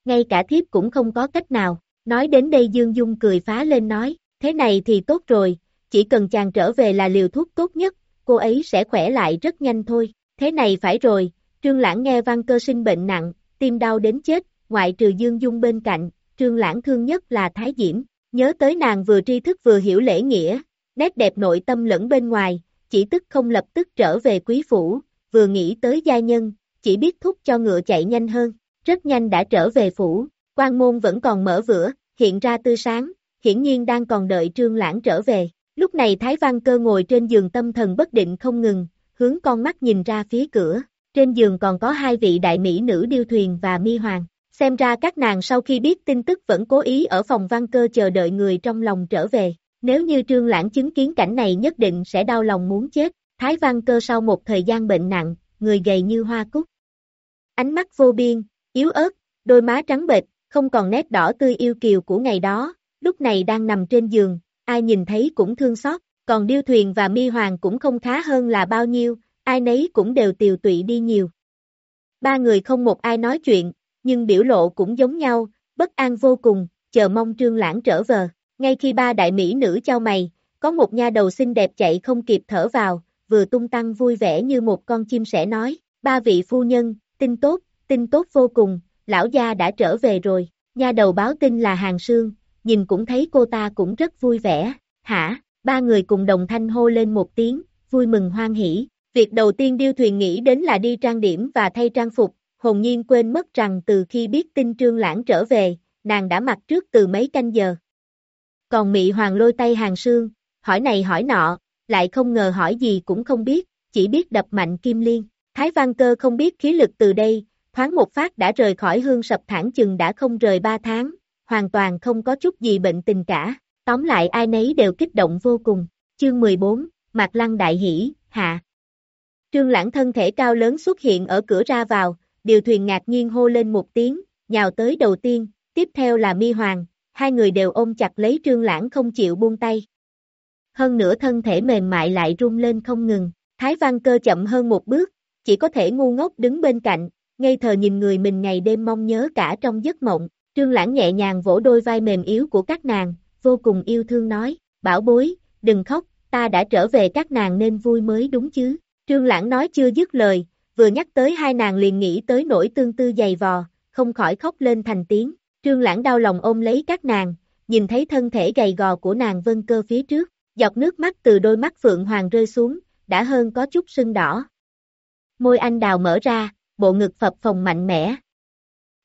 Ngay cả thiếp cũng không có cách nào, nói đến đây Dương Dung cười phá lên nói, thế này thì tốt rồi, chỉ cần chàng trở về là liều thuốc tốt nhất, cô ấy sẽ khỏe lại rất nhanh thôi, thế này phải rồi, Trương Lãng nghe văn cơ sinh bệnh nặng, tim đau đến chết, ngoại trừ Dương Dung bên cạnh, Trương Lãng thương nhất là Thái Diễm, nhớ tới nàng vừa tri thức vừa hiểu lễ nghĩa, nét đẹp nội tâm lẫn bên ngoài, chỉ tức không lập tức trở về quý phủ, vừa nghĩ tới gia nhân, chỉ biết thúc cho ngựa chạy nhanh hơn, rất nhanh đã trở về phủ, quan môn vẫn còn mở vữa, hiện ra tươi sáng, hiển nhiên đang còn đợi Trương Lãng trở về. Lúc này Thái Văn Cơ ngồi trên giường tâm thần bất định không ngừng, hướng con mắt nhìn ra phía cửa, trên giường còn có hai vị đại mỹ nữ điêu thuyền và mi hoàng. Xem ra các nàng sau khi biết tin tức vẫn cố ý ở phòng văn cơ chờ đợi người trong lòng trở về. Nếu như trương lãng chứng kiến cảnh này nhất định sẽ đau lòng muốn chết. Thái văn cơ sau một thời gian bệnh nặng, người gầy như hoa cúc. Ánh mắt vô biên, yếu ớt, đôi má trắng bệch, không còn nét đỏ tươi yêu kiều của ngày đó, lúc này đang nằm trên giường, ai nhìn thấy cũng thương xót, còn điêu thuyền và mi hoàng cũng không khá hơn là bao nhiêu, ai nấy cũng đều tiều tụy đi nhiều. Ba người không một ai nói chuyện, nhưng biểu lộ cũng giống nhau, bất an vô cùng, chờ mong trương lãng trở về. Ngay khi ba đại mỹ nữ trao mày, có một nha đầu xinh đẹp chạy không kịp thở vào, vừa tung tăng vui vẻ như một con chim sẻ nói, ba vị phu nhân, tin tốt, tin tốt vô cùng, lão gia đã trở về rồi, nha đầu báo tin là hàng sương, nhìn cũng thấy cô ta cũng rất vui vẻ, hả, ba người cùng đồng thanh hô lên một tiếng, vui mừng hoan hỉ, việc đầu tiên điêu thuyền nghĩ đến là đi trang điểm và thay trang phục, hồn nhiên quên mất rằng từ khi biết tin trương lãng trở về, nàng đã mặc trước từ mấy canh giờ. Còn mị hoàng lôi tay hàng sương, hỏi này hỏi nọ, lại không ngờ hỏi gì cũng không biết, chỉ biết đập mạnh kim liên. Thái văn cơ không biết khí lực từ đây, thoáng một phát đã rời khỏi hương sập thẳng chừng đã không rời ba tháng, hoàn toàn không có chút gì bệnh tình cả. Tóm lại ai nấy đều kích động vô cùng. Chương 14, Mạc Lăng Đại Hỷ, Hạ. Trương Lãng thân thể cao lớn xuất hiện ở cửa ra vào, điều thuyền ngạc nhiên hô lên một tiếng, nhào tới đầu tiên, tiếp theo là mi hoàng, hai người đều ôm chặt lấy trương lãng không chịu buông tay. Hơn nữa thân thể mềm mại lại rung lên không ngừng, Thái Văn Cơ chậm hơn một bước, chỉ có thể ngu ngốc đứng bên cạnh, ngây thờ nhìn người mình ngày đêm mong nhớ cả trong giấc mộng, trương lãng nhẹ nhàng vỗ đôi vai mềm yếu của các nàng, vô cùng yêu thương nói, bảo bối, đừng khóc, ta đã trở về các nàng nên vui mới đúng chứ, trương lãng nói chưa dứt lời, vừa nhắc tới hai nàng liền nghĩ tới nỗi tương tư dày vò, không khỏi khóc lên thành tiếng, trương lãng đau lòng ôm lấy các nàng, nhìn thấy thân thể gầy gò của nàng vân cơ phía trước, dọc nước mắt từ đôi mắt phượng hoàng rơi xuống, đã hơn có chút sưng đỏ. Môi anh đào mở ra, bộ ngực phập phồng mạnh mẽ.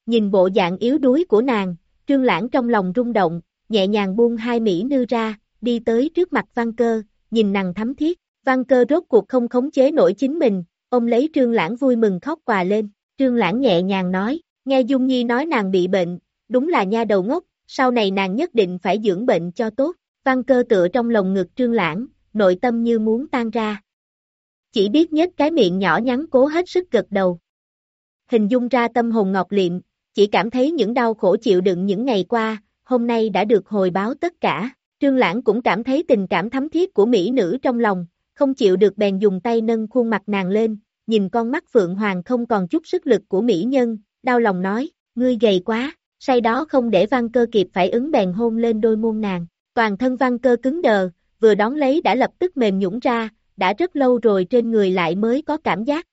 Nhìn bộ dạng yếu đuối của nàng, trương lãng trong lòng rung động, nhẹ nhàng buông hai mỹ nư ra, đi tới trước mặt văn cơ, nhìn nàng thắm thiết, văn cơ rốt cuộc không khống chế nổi chính mình, ông lấy trương lãng vui mừng khóc quà lên, trương lãng nhẹ nhàng nói, nghe Dung Nhi nói nàng bị bệnh, đúng là nha đầu ngốc, sau này nàng nhất định phải dưỡng bệnh cho tốt, văn cơ tựa trong lồng ngực trương lãng, nội tâm như muốn tan ra. Chỉ biết nhếch cái miệng nhỏ nhắn cố hết sức gật đầu. Hình dung ra tâm hồn ngọc liệm, chỉ cảm thấy những đau khổ chịu đựng những ngày qua, hôm nay đã được hồi báo tất cả. Trương Lãng cũng cảm thấy tình cảm thắm thiết của mỹ nữ trong lòng, không chịu được bèn dùng tay nâng khuôn mặt nàng lên, nhìn con mắt Phượng Hoàng không còn chút sức lực của mỹ nhân, đau lòng nói, ngươi gầy quá, say đó không để văn cơ kịp phải ứng bèn hôn lên đôi môn nàng, toàn thân văn cơ cứng đờ, vừa đón lấy đã lập tức mềm nhũng ra, đã rất lâu rồi trên người lại mới có cảm giác.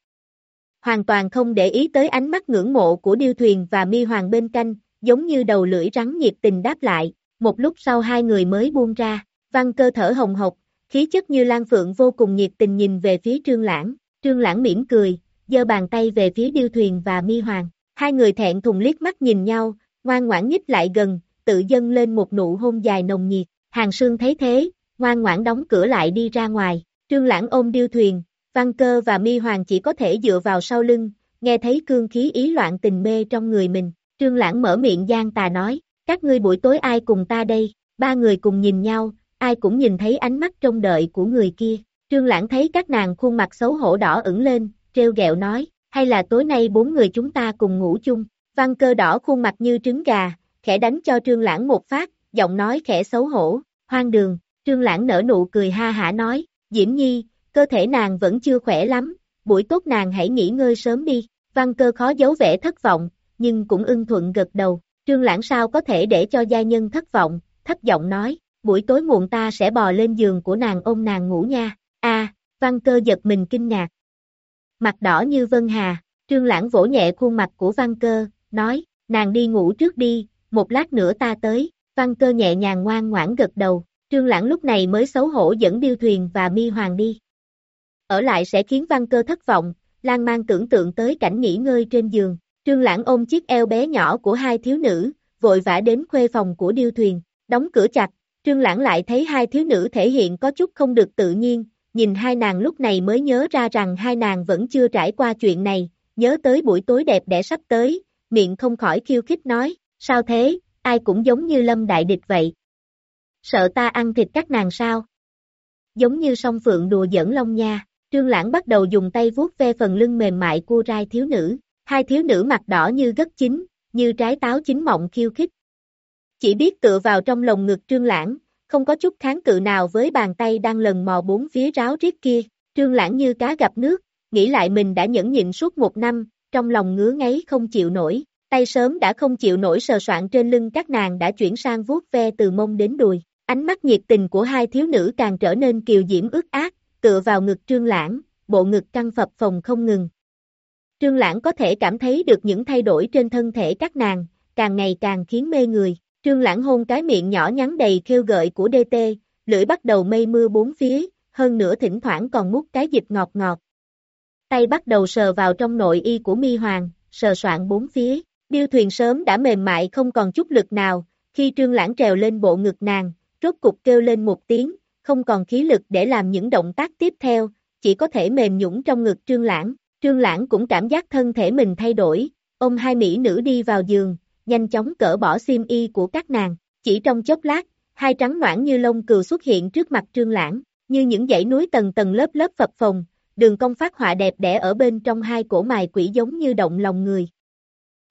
Hoàn toàn không để ý tới ánh mắt ngưỡng mộ của điêu thuyền và mi hoàng bên canh, giống như đầu lưỡi rắn nhiệt tình đáp lại, một lúc sau hai người mới buông ra, văn cơ thở hồng hộc, khí chất như lan phượng vô cùng nhiệt tình nhìn về phía trương lãng, trương lãng mỉm cười, giơ bàn tay về phía điêu thuyền và mi hoàng, hai người thẹn thùng liếc mắt nhìn nhau, ngoan ngoãn nhích lại gần, tự dâng lên một nụ hôn dài nồng nhiệt, hàng sương thấy thế, ngoan ngoãn đóng cửa lại đi ra ngoài, trương lãng ôm điêu thuyền, văn cơ và mi hoàng chỉ có thể dựa vào sau lưng, nghe thấy cương khí ý loạn tình mê trong người mình, trương lãng mở miệng gian tà nói, các ngươi buổi tối ai cùng ta đây, ba người cùng nhìn nhau, ai cũng nhìn thấy ánh mắt trông đợi của người kia. Trương Lãng thấy các nàng khuôn mặt xấu hổ đỏ ửng lên, treo gẹo nói, hay là tối nay bốn người chúng ta cùng ngủ chung. Văn cơ đỏ khuôn mặt như trứng gà, khẽ đánh cho Trương Lãng một phát, giọng nói khẽ xấu hổ, hoang đường, Trương Lãng nở nụ cười ha hả nói, Diễm Nhi, cơ thể nàng vẫn chưa khỏe lắm, buổi tốt nàng hãy nghỉ ngơi sớm đi. Văn cơ khó giấu vẻ thất vọng, nhưng cũng ưng thuận gật đầu, Trương Lãng sao có thể để cho gia nhân thất vọng, thấp giọng nói, buổi tối muộn ta sẽ bò lên giường của nàng ôm nàng ngủ nha, a văn cơ giật mình kinh ngạc. Mặt đỏ như vân hà, Trương Lãng vỗ nhẹ khuôn mặt của văn cơ, nói, nàng đi ngủ trước đi, một lát nữa ta tới, văn cơ nhẹ nhàng ngoan ngoãn gật đầu, Trương Lãng lúc này mới xấu hổ dẫn điêu thuyền và mi hoàng đi. Ở lại sẽ khiến văn cơ thất vọng, lan mang tưởng tượng tới cảnh nghỉ ngơi trên giường, Trương Lãng ôm chiếc eo bé nhỏ của hai thiếu nữ, vội vã đến khuê phòng của điêu thuyền, đóng cửa chặt, Trương Lãng lại thấy hai thiếu nữ thể hiện có chút không được tự nhiên, nhìn hai nàng lúc này mới nhớ ra rằng hai nàng vẫn chưa trải qua chuyện này, nhớ tới buổi tối đẹp đẽ sắp tới, miệng không khỏi khiêu khích nói, sao thế, ai cũng giống như lâm đại địch vậy. Sợ ta ăn thịt các nàng sao? Giống như song phượng đùa giỡn long nha, trương lãng bắt đầu dùng tay vuốt ve phần lưng mềm mại của rai thiếu nữ, hai thiếu nữ mặt đỏ như gất chín, như trái táo chín mọng khiêu khích. Chỉ biết tựa vào trong lồng ngực trương lãng, không có chút kháng cự nào với bàn tay đang lần mò bốn phía ráo riết kia, trương lãng như cá gặp nước, nghĩ lại mình đã nhẫn nhịn suốt một năm, trong lòng ngứa ngáy không chịu nổi, tay sớm đã không chịu nổi sờ soạn trên lưng các nàng đã chuyển sang vuốt ve từ mông đến đùi, ánh mắt nhiệt tình của hai thiếu nữ càng trở nên kiều diễm ướt ác, tựa vào ngực trương lãng, bộ ngực căng phập phồng không ngừng. Trương lãng có thể cảm thấy được những thay đổi trên thân thể các nàng, càng ngày càng khiến mê người. Trương Lãng hôn cái miệng nhỏ nhắn đầy khêu gợi của DT, lưỡi bắt đầu mây mưa bốn phía, hơn nữa thỉnh thoảng còn mút cái dịch ngọt ngọt. Tay bắt đầu sờ vào trong nội y của mi hoàng, sờ soạn bốn phía, điêu thuyền sớm đã mềm mại không còn chút lực nào, khi trương lãng trèo lên bộ ngực nàng, rốt cục kêu lên một tiếng, không còn khí lực để làm những động tác tiếp theo, chỉ có thể mềm nhũng trong ngực trương lãng, trương lãng cũng cảm giác thân thể mình thay đổi, ôm hai mỹ nữ đi vào giường, nhanh chóng cỡ bỏ xiêm y của các nàng, chỉ trong chốc lát, hai trắng noãn như lông cừu xuất hiện trước mặt trương lãng, như những dãy núi tầng tầng lớp lớp phập phồng, đường cong phát họa đẹp đẽ ở bên trong hai cổ mài quỷ giống như động lòng người.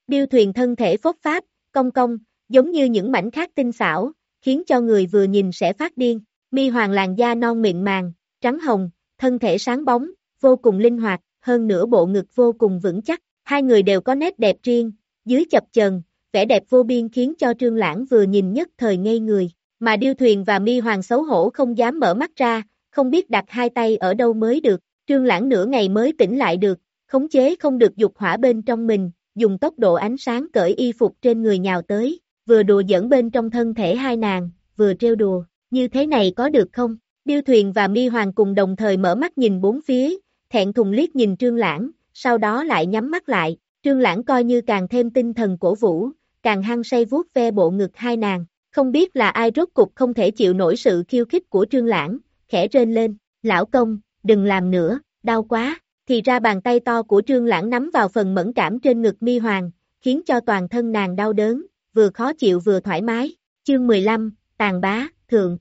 Điêu thuyền thân thể phốt pháp, cong cong, giống như những mảnh khác tinh xảo, khiến cho người vừa nhìn sẽ phát điên. Mi hoàng làn da non mịn màng, trắng hồng, thân thể sáng bóng, vô cùng linh hoạt, hơn nữa bộ ngực vô cùng vững chắc. Hai người đều có nét đẹp riêng, dưới chập chờn, vẻ đẹp vô biên khiến cho Trương Lãng vừa nhìn nhất thời ngây người, mà Điêu Thuyền và Mi Hoàng xấu hổ không dám mở mắt ra, không biết đặt hai tay ở đâu mới được, Trương Lãng nửa ngày mới tỉnh lại được, khống chế không được dục hỏa bên trong mình, dùng tốc độ ánh sáng cởi y phục trên người nhào tới, vừa đùa dẫn bên trong thân thể hai nàng, vừa trêu đùa, như thế này có được không? Điêu Thuyền và Mi Hoàng cùng đồng thời mở mắt nhìn bốn phía, thẹn thùng liếc nhìn Trương Lãng, sau đó lại nhắm mắt lại, Trương Lãng coi như càng thêm tinh thần cổ vũ, càng hăng say vuốt ve bộ ngực hai nàng, không biết là ai rốt cục không thể chịu nổi sự khiêu khích của Trương Lãng, khẽ rên lên, lão công, đừng làm nữa, đau quá, thì ra bàn tay to của Trương Lãng nắm vào phần mẫn cảm trên ngực mi hoàng, khiến cho toàn thân nàng đau đớn, vừa khó chịu vừa thoải mái, chương 15, tàn bá, thượng.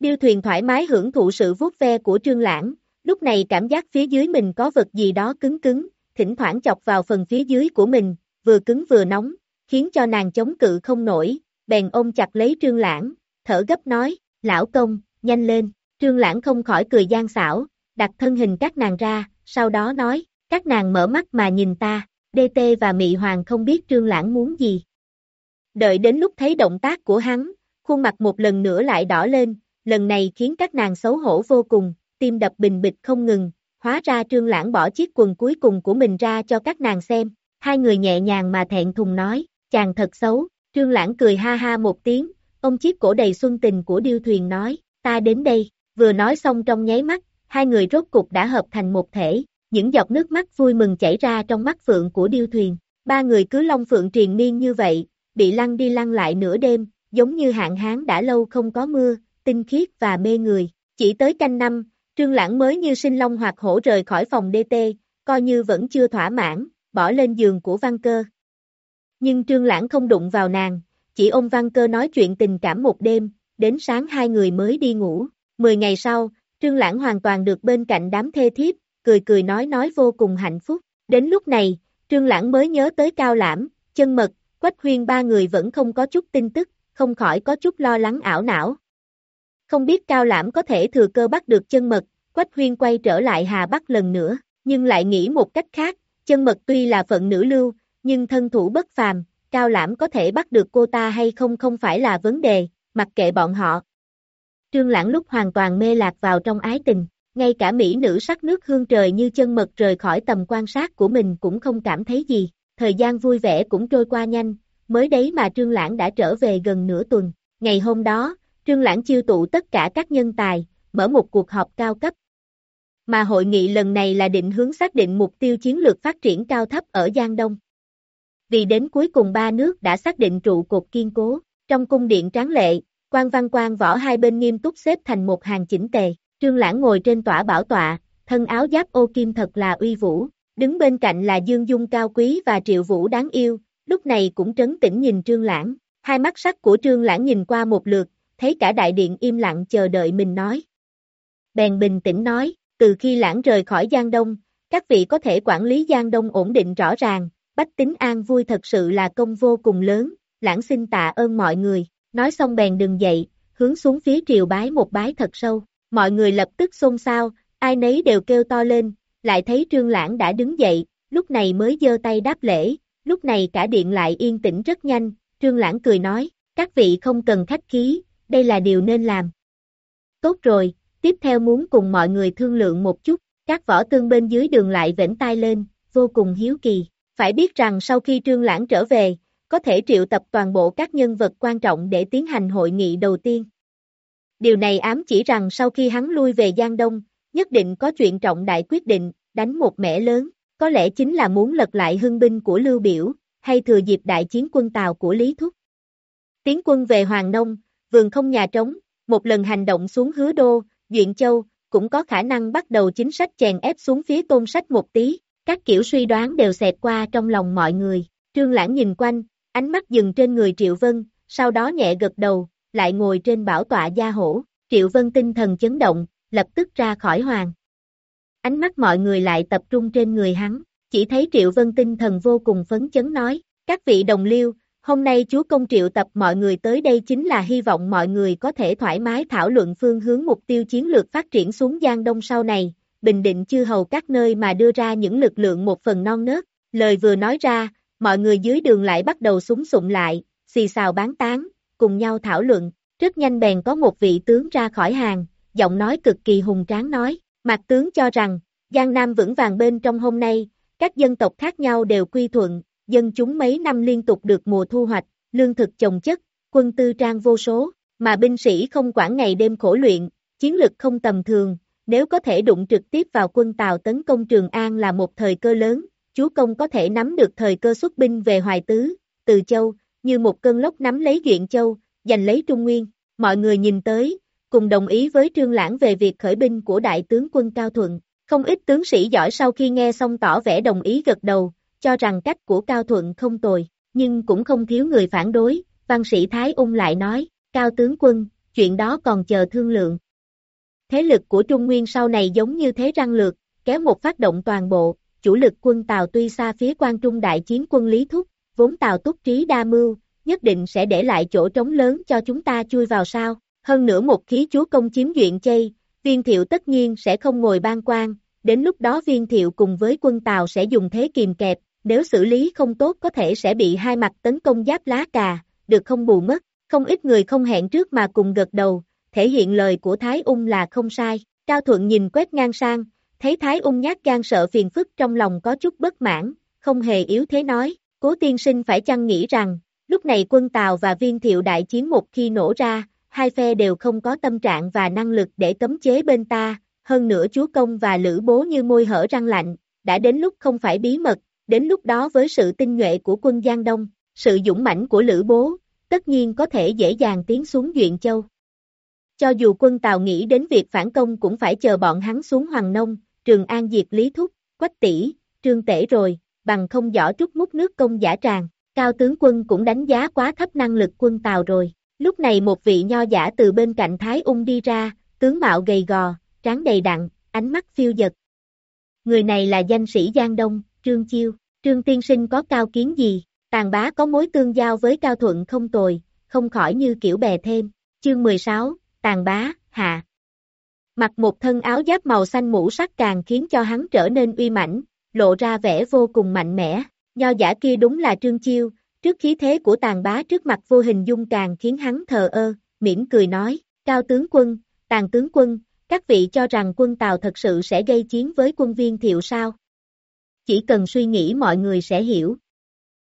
Điêu thuyền thoải mái hưởng thụ sự vuốt ve của Trương Lãng, lúc này cảm giác phía dưới mình có vật gì đó cứng cứng, thỉnh thoảng chọc vào phần phía dưới của mình, vừa cứng vừa nóng, khiến cho nàng chống cự không nổi, bèn ôm chặt lấy Trương Lãng, thở gấp nói, lão công, nhanh lên, Trương Lãng không khỏi cười gian xảo, đặt thân hình các nàng ra, sau đó nói, các nàng mở mắt mà nhìn ta, DT và Mị Hoàng không biết Trương Lãng muốn gì. Đợi đến lúc thấy động tác của hắn, khuôn mặt một lần nữa lại đỏ lên, lần này khiến các nàng xấu hổ vô cùng, tim đập bình bịch không ngừng, hóa ra Trương Lãng bỏ chiếc quần cuối cùng của mình ra cho các nàng xem, hai người nhẹ nhàng mà thẹn thùng nói, chàng thật xấu, Trương Lãng cười ha ha một tiếng, ông chiếc cổ đầy xuân tình của điêu thuyền nói, ta đến đây, vừa nói xong trong nháy mắt, hai người rốt cục đã hợp thành một thể, những giọt nước mắt vui mừng chảy ra trong mắt phượng của điêu thuyền, ba người cứ long phượng triền miên như vậy, bị lăn đi lăn lại nửa đêm, giống như hạn hán đã lâu không có mưa, tinh khiết và mê người, chỉ tới canh năm, Trương Lãng mới như sinh long hoặc hổ rời khỏi phòng DT, coi như vẫn chưa thỏa mãn, bỏ lên giường của Văn Cơ. Nhưng Trương Lãng không đụng vào nàng, chỉ ôm Văn Cơ nói chuyện tình cảm một đêm, đến sáng hai người mới đi ngủ. Mười ngày sau, Trương Lãng hoàn toàn được bên cạnh đám thê thiếp, cười cười nói nói vô cùng hạnh phúc. Đến lúc này, Trương Lãng mới nhớ tới Cao Lãm, chân mật, Quách Huyên ba người vẫn không có chút tin tức, không khỏi có chút lo lắng ảo não. Không biết Cao Lãm có thể thừa cơ bắt được chân mật, Quách Huyên quay trở lại Hà Bắc lần nữa, nhưng lại nghĩ một cách khác, chân mật tuy là phận nữ lưu, nhưng thân thủ bất phàm, Cao Lãm có thể bắt được cô ta hay không không phải là vấn đề, mặc kệ bọn họ. Trương Lãng lúc hoàn toàn mê lạc vào trong ái tình, ngay cả mỹ nữ sắc nước hương trời như chân mật rời khỏi tầm quan sát của mình cũng không cảm thấy gì, thời gian vui vẻ cũng trôi qua nhanh, mới đấy mà Trương Lãng đã trở về gần nửa tuần. Ngày hôm đó, Trương Lãng chiêu tụ tất cả các nhân tài, mở một cuộc họp cao cấp. Mà hội nghị lần này là định hướng xác định mục tiêu chiến lược phát triển cao thấp ở Giang Đông. Vì đến cuối cùng ba nước đã xác định trụ cột kiên cố, trong cung điện tráng lệ, quan văn quan võ hai bên nghiêm túc xếp thành một hàng chỉnh tề, Trương Lãng ngồi trên tỏa bảo tọa, thân áo giáp ô kim thật là uy vũ, đứng bên cạnh là Dương Dung cao quý và Triệu Vũ đáng yêu, lúc này cũng trấn tĩnh nhìn Trương Lãng, hai mắt sắc của Trương Lãng nhìn qua một lượt, thấy cả đại điện im lặng chờ đợi mình nói. Bèn bình tĩnh nói, từ khi lãng rời khỏi Giang Đông, các vị có thể quản lý Giang Đông ổn định rõ ràng, bách tính an vui thật sự là công vô cùng lớn, lãng xin tạ ơn mọi người, nói xong bèn đừng dậy, hướng xuống phía triều bái một bái thật sâu, mọi người lập tức xôn xao, ai nấy đều kêu to lên, lại thấy trương lãng đã đứng dậy, lúc này mới giơ tay đáp lễ, lúc này cả điện lại yên tĩnh rất nhanh, trương lãng cười nói, các vị không cần khách khí, đây là điều nên làm. Tốt rồi, tiếp theo muốn cùng mọi người thương lượng một chút, các võ tương bên dưới đường lại vểnh tai lên, vô cùng hiếu kỳ. Phải biết rằng sau khi Trương Lãng trở về, có thể triệu tập toàn bộ các nhân vật quan trọng để tiến hành hội nghị đầu tiên. Điều này ám chỉ rằng sau khi hắn lui về Giang Đông, nhất định có chuyện trọng đại quyết định, đánh một mẻ lớn, có lẽ chính là muốn lật lại hưng binh của Lưu Biểu, hay thừa dịp đại chiến quân Tàu của Lý Thúc. Tiến quân về Hoàng Nông, vườn không nhà trống, một lần hành động xuống hứa đô, Duyện Châu, cũng có khả năng bắt đầu chính sách chèn ép xuống phía tôn sách một tí, các kiểu suy đoán đều xẹt qua trong lòng mọi người, trương lãng nhìn quanh, ánh mắt dừng trên người Triệu Vân, sau đó nhẹ gật đầu, lại ngồi trên bảo tọa gia hổ, Triệu Vân tinh thần chấn động, lập tức ra khỏi hoàng. Ánh mắt mọi người lại tập trung trên người hắn, chỉ thấy Triệu Vân tinh thần vô cùng phấn chấn nói, Các vị đồng liêu, hôm nay chúa công triệu tập mọi người tới đây chính là hy vọng mọi người có thể thoải mái thảo luận phương hướng mục tiêu chiến lược phát triển xuống Giang Đông sau này, bình định chư hầu các nơi mà đưa ra những lực lượng một phần non nớt. Lời vừa nói ra, mọi người dưới đường lại bắt đầu súng sụng lại, xì xào bán tán, cùng nhau thảo luận. Rất nhanh bèn có một vị tướng ra khỏi hàng, giọng nói cực kỳ hùng tráng nói, mặt tướng cho rằng, Giang Nam vững vàng bên trong hôm nay, các dân tộc khác nhau đều quy thuận, dân chúng mấy năm liên tục được mùa thu hoạch, lương thực trồng chất, quân tư trang vô số, mà binh sĩ không quản ngày đêm khổ luyện, chiến lực không tầm thường, nếu có thể đụng trực tiếp vào quân Tàu tấn công Trường An là một thời cơ lớn, chúa công có thể nắm được thời cơ xuất binh về Hoài Tứ, Từ Châu, như một cơn lốc nắm lấy Duyện Châu, giành lấy Trung Nguyên, mọi người nhìn tới, cùng đồng ý với Trương Lãng về việc khởi binh của đại tướng quân Cao Thuận. Không ít tướng sĩ giỏi sau khi nghe xong tỏ vẻ đồng ý gật đầu, cho rằng cách của Cao Thuận không tồi, nhưng cũng không thiếu người phản đối, văn sĩ Thái Ung lại nói, Cao tướng quân, chuyện đó còn chờ thương lượng. Thế lực của Trung Nguyên sau này giống như thế răng lược, kéo một phát động toàn bộ, chủ lực quân Tàu tuy xa phía quan trung đại chiến quân Lý Thúc, vốn Tàu túc trí đa mưu, nhất định sẽ để lại chỗ trống lớn cho chúng ta chui vào sao. Hơn nữa một khí chúa công chiếm duyện chay, viên thiệu tất nhiên sẽ không ngồi ban quan, đến lúc đó viên thiệu cùng với quân Tàu sẽ dùng thế kìm kẹp, nếu xử lý không tốt có thể sẽ bị hai mặt tấn công giáp lá cà, được không bù mất, không ít người không hẹn trước mà cùng gật đầu, thể hiện lời của Thái Ung là không sai, Cao Thuận nhìn quét ngang sang, thấy Thái Ung nhát gan sợ phiền phức trong lòng có chút bất mãn, không hề yếu thế nói, cố tiên sinh phải chăng nghĩ rằng, lúc này quân Tàu và viên thiệu đại chiến một khi nổ ra, hai phe đều không có tâm trạng và năng lực để cấm chế bên ta, hơn nữa chúa công và lữ bố như môi hở răng lạnh, đã đến lúc không phải bí mật, đến lúc đó với sự tinh nhuệ của quân Giang Đông, sự dũng mãnh của lữ bố, tất nhiên có thể dễ dàng tiến xuống Duyện Châu. Cho dù quân Tàu nghĩ đến việc phản công cũng phải chờ bọn hắn xuống Hoàng Nông, Trường An diệt Lý Thúc, Quách Tỷ, Trương Tể rồi, bằng không giỏ trút mút nước công giả tràng, cao tướng quân cũng đánh giá quá thấp năng lực quân Tàu rồi. Lúc này một vị nho giả từ bên cạnh Thái Ung đi ra, tướng mạo gầy gò, trán đầy đặn, ánh mắt phiêu dật. Người này là danh sĩ Giang Đông, Trương Chiêu, Trương Tiên Sinh có cao kiến gì, tàn bá có mối tương giao với Cao Thuận không tồi, không khỏi như kiểu bè thêm. Chương 16, tàn bá, hạ. Mặc một thân áo giáp màu xanh mũ sắc càng khiến cho hắn trở nên uy mãnh, lộ ra vẻ vô cùng mạnh mẽ. Nho giả kia đúng là Trương Chiêu, trước khí thế của tàn bá trước mặt vô hình dung càng khiến hắn thờ ơ, mỉm cười nói, cao tướng quân, tàn tướng quân, các vị cho rằng quân Tàu thật sự sẽ gây chiến với quân viên thiệu sao? Chỉ cần suy nghĩ mọi người sẽ hiểu.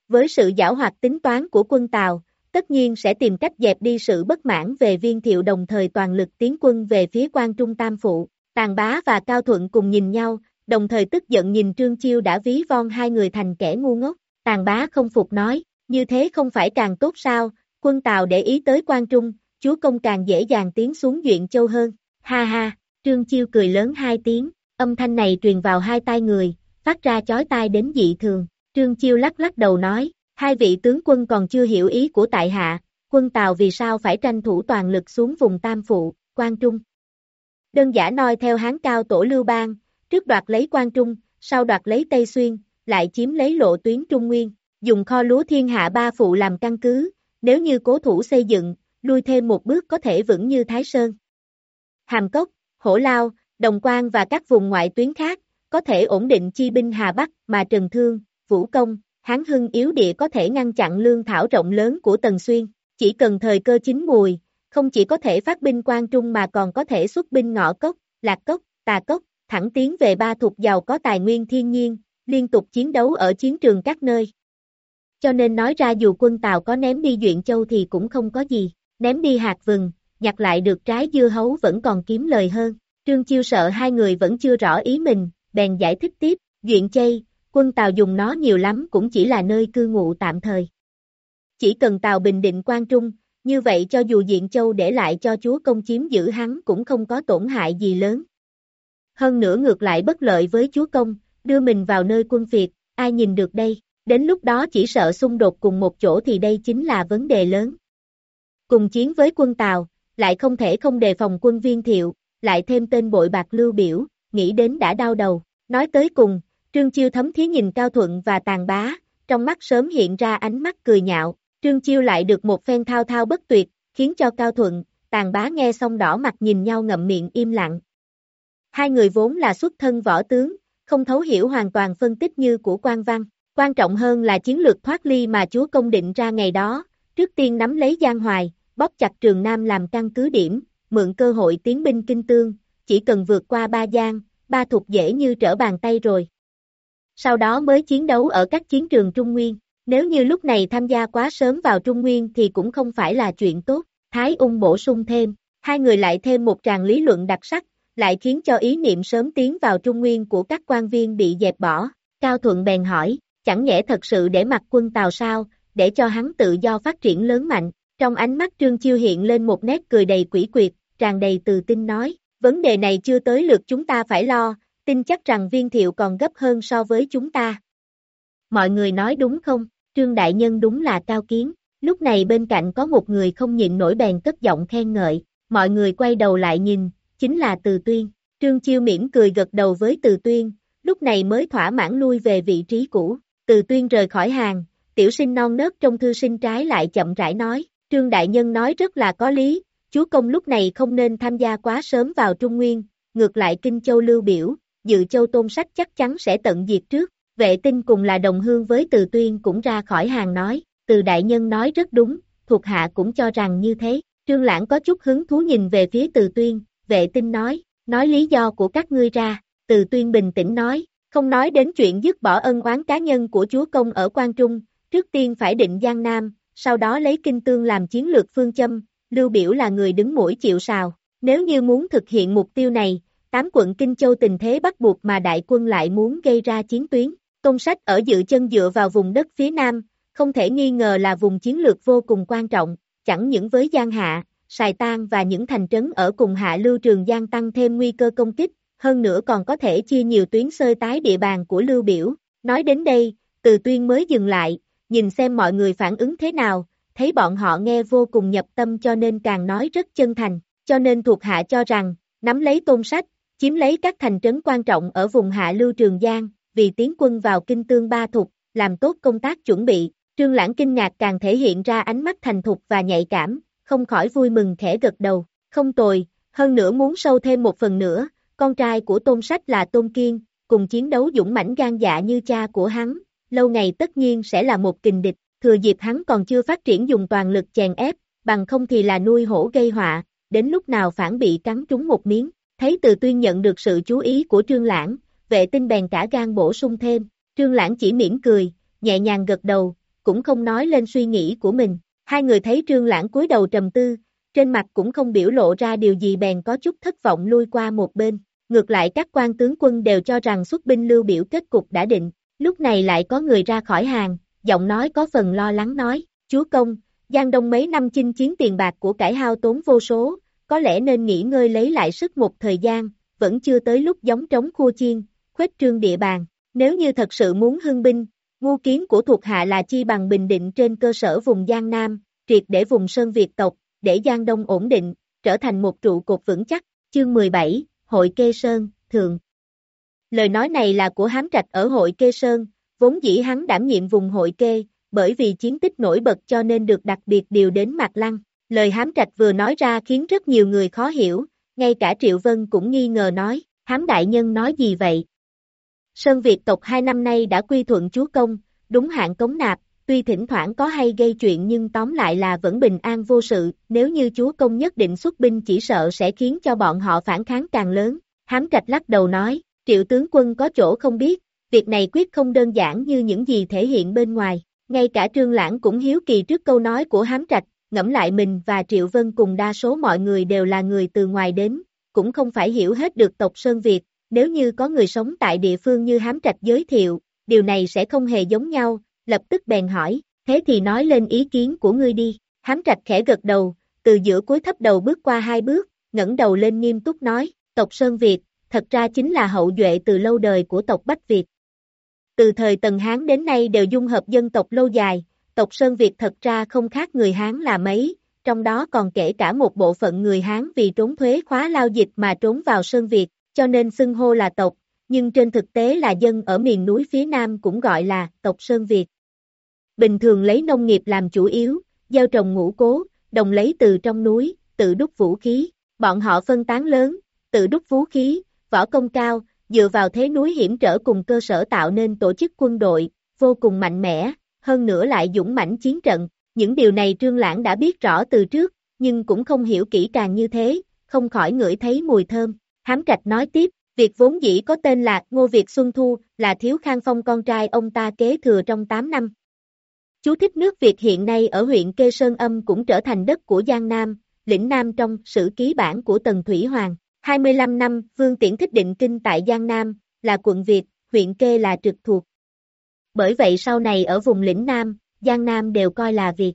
Với sự giảo hoạt tính toán của quân Tàu, tất nhiên sẽ tìm cách dẹp đi sự bất mãn về viên thiệu đồng thời toàn lực tiến quân về phía quan trung tam phụ. Tàn bá và Cao Thuận cùng nhìn nhau, đồng thời tức giận nhìn Trương Chiêu đã ví von hai người thành kẻ ngu ngốc. Tàn bá không phục nói, như thế không phải càng tốt sao, quân Tàu để ý tới quan trung, chúa công càng dễ dàng tiến xuống duyện châu hơn. Ha ha, Trương Chiêu cười lớn hai tiếng, âm thanh này truyền vào hai tai người, phát ra chói tai đến dị thường. Trương Chiêu lắc lắc đầu nói, hai vị tướng quân còn chưa hiểu ý của tại hạ, quân Tàu vì sao phải tranh thủ toàn lực xuống vùng Tam Phụ, Quan Trung. Đơn giả noi theo hán cao tổ lưu bang, trước đoạt lấy Quan Trung, sau đoạt lấy Tây Xuyên, lại chiếm lấy lộ tuyến Trung Nguyên, dùng kho lúa thiên hạ ba phụ làm căn cứ, nếu như cố thủ xây dựng, lui thêm một bước có thể vững như Thái Sơn. Hàm Cốc, Hổ Lao, Đồng Quan và các vùng ngoại tuyến khác, có thể ổn định chi binh Hà Bắc mà Trần Thương, Vũ Công, Hán Hưng yếu địa có thể ngăn chặn lương thảo rộng lớn của Tần Xuyên, chỉ cần thời cơ chín mùi, không chỉ có thể phát binh quan trung mà còn có thể xuất binh ngõ cốc, lạc cốc, tà cốc, thẳng tiến về ba thuộc giàu có tài nguyên thiên nhiên, liên tục chiến đấu ở chiến trường các nơi. Cho nên nói ra dù quân Tàu có ném đi Duyện Châu thì cũng không có gì, ném đi hạt vừng, nhặt lại được trái dưa hấu vẫn còn kiếm lời hơn. Trương Chiêu sợ hai người vẫn chưa rõ ý mình, bèn giải thích tiếp, Duyện Chay, quân Tàu dùng nó nhiều lắm cũng chỉ là nơi cư ngụ tạm thời. Chỉ cần Tàu bình định quan trung, như vậy cho dù Diện Châu để lại cho chúa công chiếm giữ hắn cũng không có tổn hại gì lớn. Hơn nữa ngược lại bất lợi với chúa công, đưa mình vào nơi quân việt, ai nhìn được đây, đến lúc đó chỉ sợ xung đột cùng một chỗ thì đây chính là vấn đề lớn. Cùng chiến với quân Tàu, lại không thể không đề phòng quân viên thiệu, lại thêm tên bội bạc lưu biểu, nghĩ đến đã đau đầu. Nói tới cùng, Trương Chiêu thấm thí nhìn Cao Thuận và Tàn Bá, trong mắt sớm hiện ra ánh mắt cười nhạo, Trương Chiêu lại được một phen thao thao bất tuyệt, khiến cho Cao Thuận, tàn bá nghe xong đỏ mặt nhìn nhau ngậm miệng im lặng. Hai người vốn là xuất thân võ tướng, không thấu hiểu hoàn toàn phân tích như của quan văn, quan trọng hơn là chiến lược thoát ly mà chúa công định ra ngày đó, trước tiên nắm lấy Giang Hoài, bóp chặt Trường Nam làm căn cứ điểm, mượn cơ hội tiến binh kinh tương, chỉ cần vượt qua ba giang, ba thuộc dễ như trở bàn tay rồi. Sau đó mới chiến đấu ở các chiến trường Trung Nguyên, nếu như lúc này tham gia quá sớm vào Trung Nguyên thì cũng không phải là chuyện tốt, Thái Ung bổ sung thêm, hai người lại thêm một tràng lý luận đặc sắc, lại khiến cho ý niệm sớm tiến vào Trung Nguyên của các quan viên bị dẹp bỏ. Cao Thuận bèn hỏi, chẳng nhẽ thật sự để mặc quân Tàu sao, để cho hắn tự do phát triển lớn mạnh. Trong ánh mắt Trương Chiêu hiện lên một nét cười đầy quỷ quyệt, tràn đầy từ tin nói, vấn đề này chưa tới lượt chúng ta phải lo, tin chắc rằng viên thiệu còn gấp hơn so với chúng ta. Mọi người nói đúng không? Trương Đại Nhân đúng là cao kiến. Lúc này bên cạnh có một người không nhịn nổi bèn cất giọng khen ngợi, mọi người quay đầu lại nhìn, chính là Từ Tuyên. Trương Chiêu mỉm cười gật đầu với Từ Tuyên, lúc này mới thỏa mãn lui về vị trí cũ. Từ Tuyên rời khỏi hàng, tiểu sinh non nớt trong thư sinh trái lại chậm rãi nói, Trương Đại Nhân nói rất là có lý, chúa công lúc này không nên tham gia quá sớm vào Trung Nguyên, ngược lại Kinh Châu lưu biểu, dự châu tôn sách chắc chắn sẽ tận diệt trước. Vệ tinh cùng là đồng hương với Từ Tuyên cũng ra khỏi hàng nói, Từ Đại Nhân nói rất đúng, thuộc hạ cũng cho rằng như thế. Trương Lãng có chút hứng thú nhìn về phía Từ Tuyên, vệ tinh nói, nói lý do của các ngươi ra, Từ Tuyên bình tĩnh nói, không nói đến chuyện dứt bỏ ân oán cá nhân của chúa công ở Quan Trung, trước tiên phải định Giang Nam, sau đó lấy kinh tương làm chiến lược phương châm, Lưu Biểu là người đứng mũi chịu sào. Nếu như muốn thực hiện mục tiêu này, tám quận Kinh Châu tình thế bắt buộc mà đại quân lại muốn gây ra chiến tuyến. Công sách ở dự chân dựa vào vùng đất phía Nam, không thể nghi ngờ là vùng chiến lược vô cùng quan trọng, chẳng những với Giang Hạ, Sài Tan và những thành trấn ở cùng hạ lưu trường Giang tăng thêm nguy cơ công kích, hơn nữa còn có thể chia nhiều tuyến sơi tái địa bàn của Lưu Biểu. Nói đến đây, từ tuyên mới dừng lại, nhìn xem mọi người phản ứng thế nào, thấy bọn họ nghe vô cùng nhập tâm cho nên càng nói rất chân thành, cho nên thuộc hạ cho rằng, nắm lấy tôn sách, chiếm lấy các thành trấn quan trọng ở vùng hạ lưu trường Giang, vì tiến quân vào kinh tương ba thục, làm tốt công tác chuẩn bị, trương lãng kinh ngạc càng thể hiện ra ánh mắt thành thục và nhạy cảm, không khỏi vui mừng khẽ gật đầu, không tồi, hơn nữa muốn sâu thêm một phần nữa, con trai của tôn sách là tôn kiên, cùng chiến đấu dũng mãnh gan dạ như cha của hắn, lâu ngày tất nhiên sẽ là một kình địch, thừa dịp hắn còn chưa phát triển dùng toàn lực chèn ép, bằng không thì là nuôi hổ gây họa, đến lúc nào phản bị cắn trúng một miếng, thấy từ tuyên nhận được sự chú ý của trương lãng, vệ tinh bèn cả gan bổ sung thêm, trương lãng chỉ mỉm cười, nhẹ nhàng gật đầu, cũng không nói lên suy nghĩ của mình, hai người thấy trương lãng cúi đầu trầm tư, trên mặt cũng không biểu lộ ra điều gì bèn có chút thất vọng lui qua một bên, ngược lại các quan tướng quân đều cho rằng xuất binh lưu biểu kết cục đã định, lúc này lại có người ra khỏi hàng, giọng nói có phần lo lắng nói, chúa công, Giang Đông mấy năm chinh chiến tiền bạc của cải hao tốn vô số, có lẽ nên nghỉ ngơi lấy lại sức một thời gian, vẫn chưa tới lúc giống trống khua chiên, khuếch trương địa bàn. Nếu như thật sự muốn hưng binh, ngu kiến của thuộc hạ là chi bằng bình định trên cơ sở vùng Giang Nam, triệt để vùng Sơn Việt tộc, để Giang Đông ổn định, trở thành một trụ cột vững chắc. Chương 17, Hội Kê Sơn, Thường. Lời nói này là của hám trạch ở Hội Kê Sơn, vốn dĩ hắn đảm nhiệm vùng Hội Kê, bởi vì chiến tích nổi bật cho nên được đặc biệt điều đến Mạc Lăng. Lời hám trạch vừa nói ra khiến rất nhiều người khó hiểu, ngay cả Triệu Vân cũng nghi ngờ nói, hám đại nhân nói gì vậy? Sơn Việt tộc hai năm nay đã quy thuận chúa công, đúng hạn cống nạp, tuy thỉnh thoảng có hay gây chuyện nhưng tóm lại là vẫn bình an vô sự, nếu như chúa công nhất định xuất binh chỉ sợ sẽ khiến cho bọn họ phản kháng càng lớn. Hám trạch lắc đầu nói, triệu tướng quân có chỗ không biết, việc này quyết không đơn giản như những gì thể hiện bên ngoài. Ngay cả trương lãng cũng hiếu kỳ trước câu nói của hám trạch, ngẫm lại mình và Triệu Vân cùng đa số mọi người đều là người từ ngoài đến, cũng không phải hiểu hết được tộc Sơn Việt, nếu như có người sống tại địa phương như hám trạch giới thiệu, điều này sẽ không hề giống nhau, lập tức bèn hỏi, thế thì nói lên ý kiến của ngươi đi, hám trạch khẽ gật đầu, từ giữa cuối thấp đầu bước qua hai bước, ngẩng đầu lên nghiêm túc nói, tộc Sơn Việt, thật ra chính là hậu duệ từ lâu đời của tộc Bách Việt. Từ thời Tần Hán đến nay đều dung hợp dân tộc lâu dài, tộc Sơn Việt thật ra không khác người Hán là mấy, trong đó còn kể cả một bộ phận người Hán vì trốn thuế khóa lao dịch mà trốn vào Sơn Việt, cho nên xưng hô là tộc, nhưng trên thực tế là dân ở miền núi phía Nam cũng gọi là tộc Sơn Việt. bình thường lấy nông nghiệp làm chủ yếu, gieo trồng ngũ cố, đồng lấy từ trong núi, tự đúc vũ khí, bọn họ phân tán lớn, tự đúc vũ khí, võ công cao, dựa vào thế núi hiểm trở cùng cơ sở tạo nên tổ chức quân đội, vô cùng mạnh mẽ, hơn nữa lại dũng mãnh chiến trận, những điều này Trương Lãng đã biết rõ từ trước, nhưng cũng không hiểu kỹ càng như thế, không khỏi ngửi thấy mùi thơm. Hám Trạch nói tiếp, việc vốn dĩ có tên là Ngô Việt Xuân Thu, là thiếu khang phong con trai ông ta kế thừa trong 8 năm. Chú thích nước Việt hiện nay ở huyện Kê Sơn Âm cũng trở thành đất của Giang Nam, lĩnh Nam trong sử ký bản của Tần Thủy Hoàng. 25 năm, Vương Tiễn thích định kinh tại Giang Nam, là quận Việt, huyện Kê là trực thuộc. Bởi vậy sau này ở vùng lĩnh Nam, Giang Nam đều coi là Việt.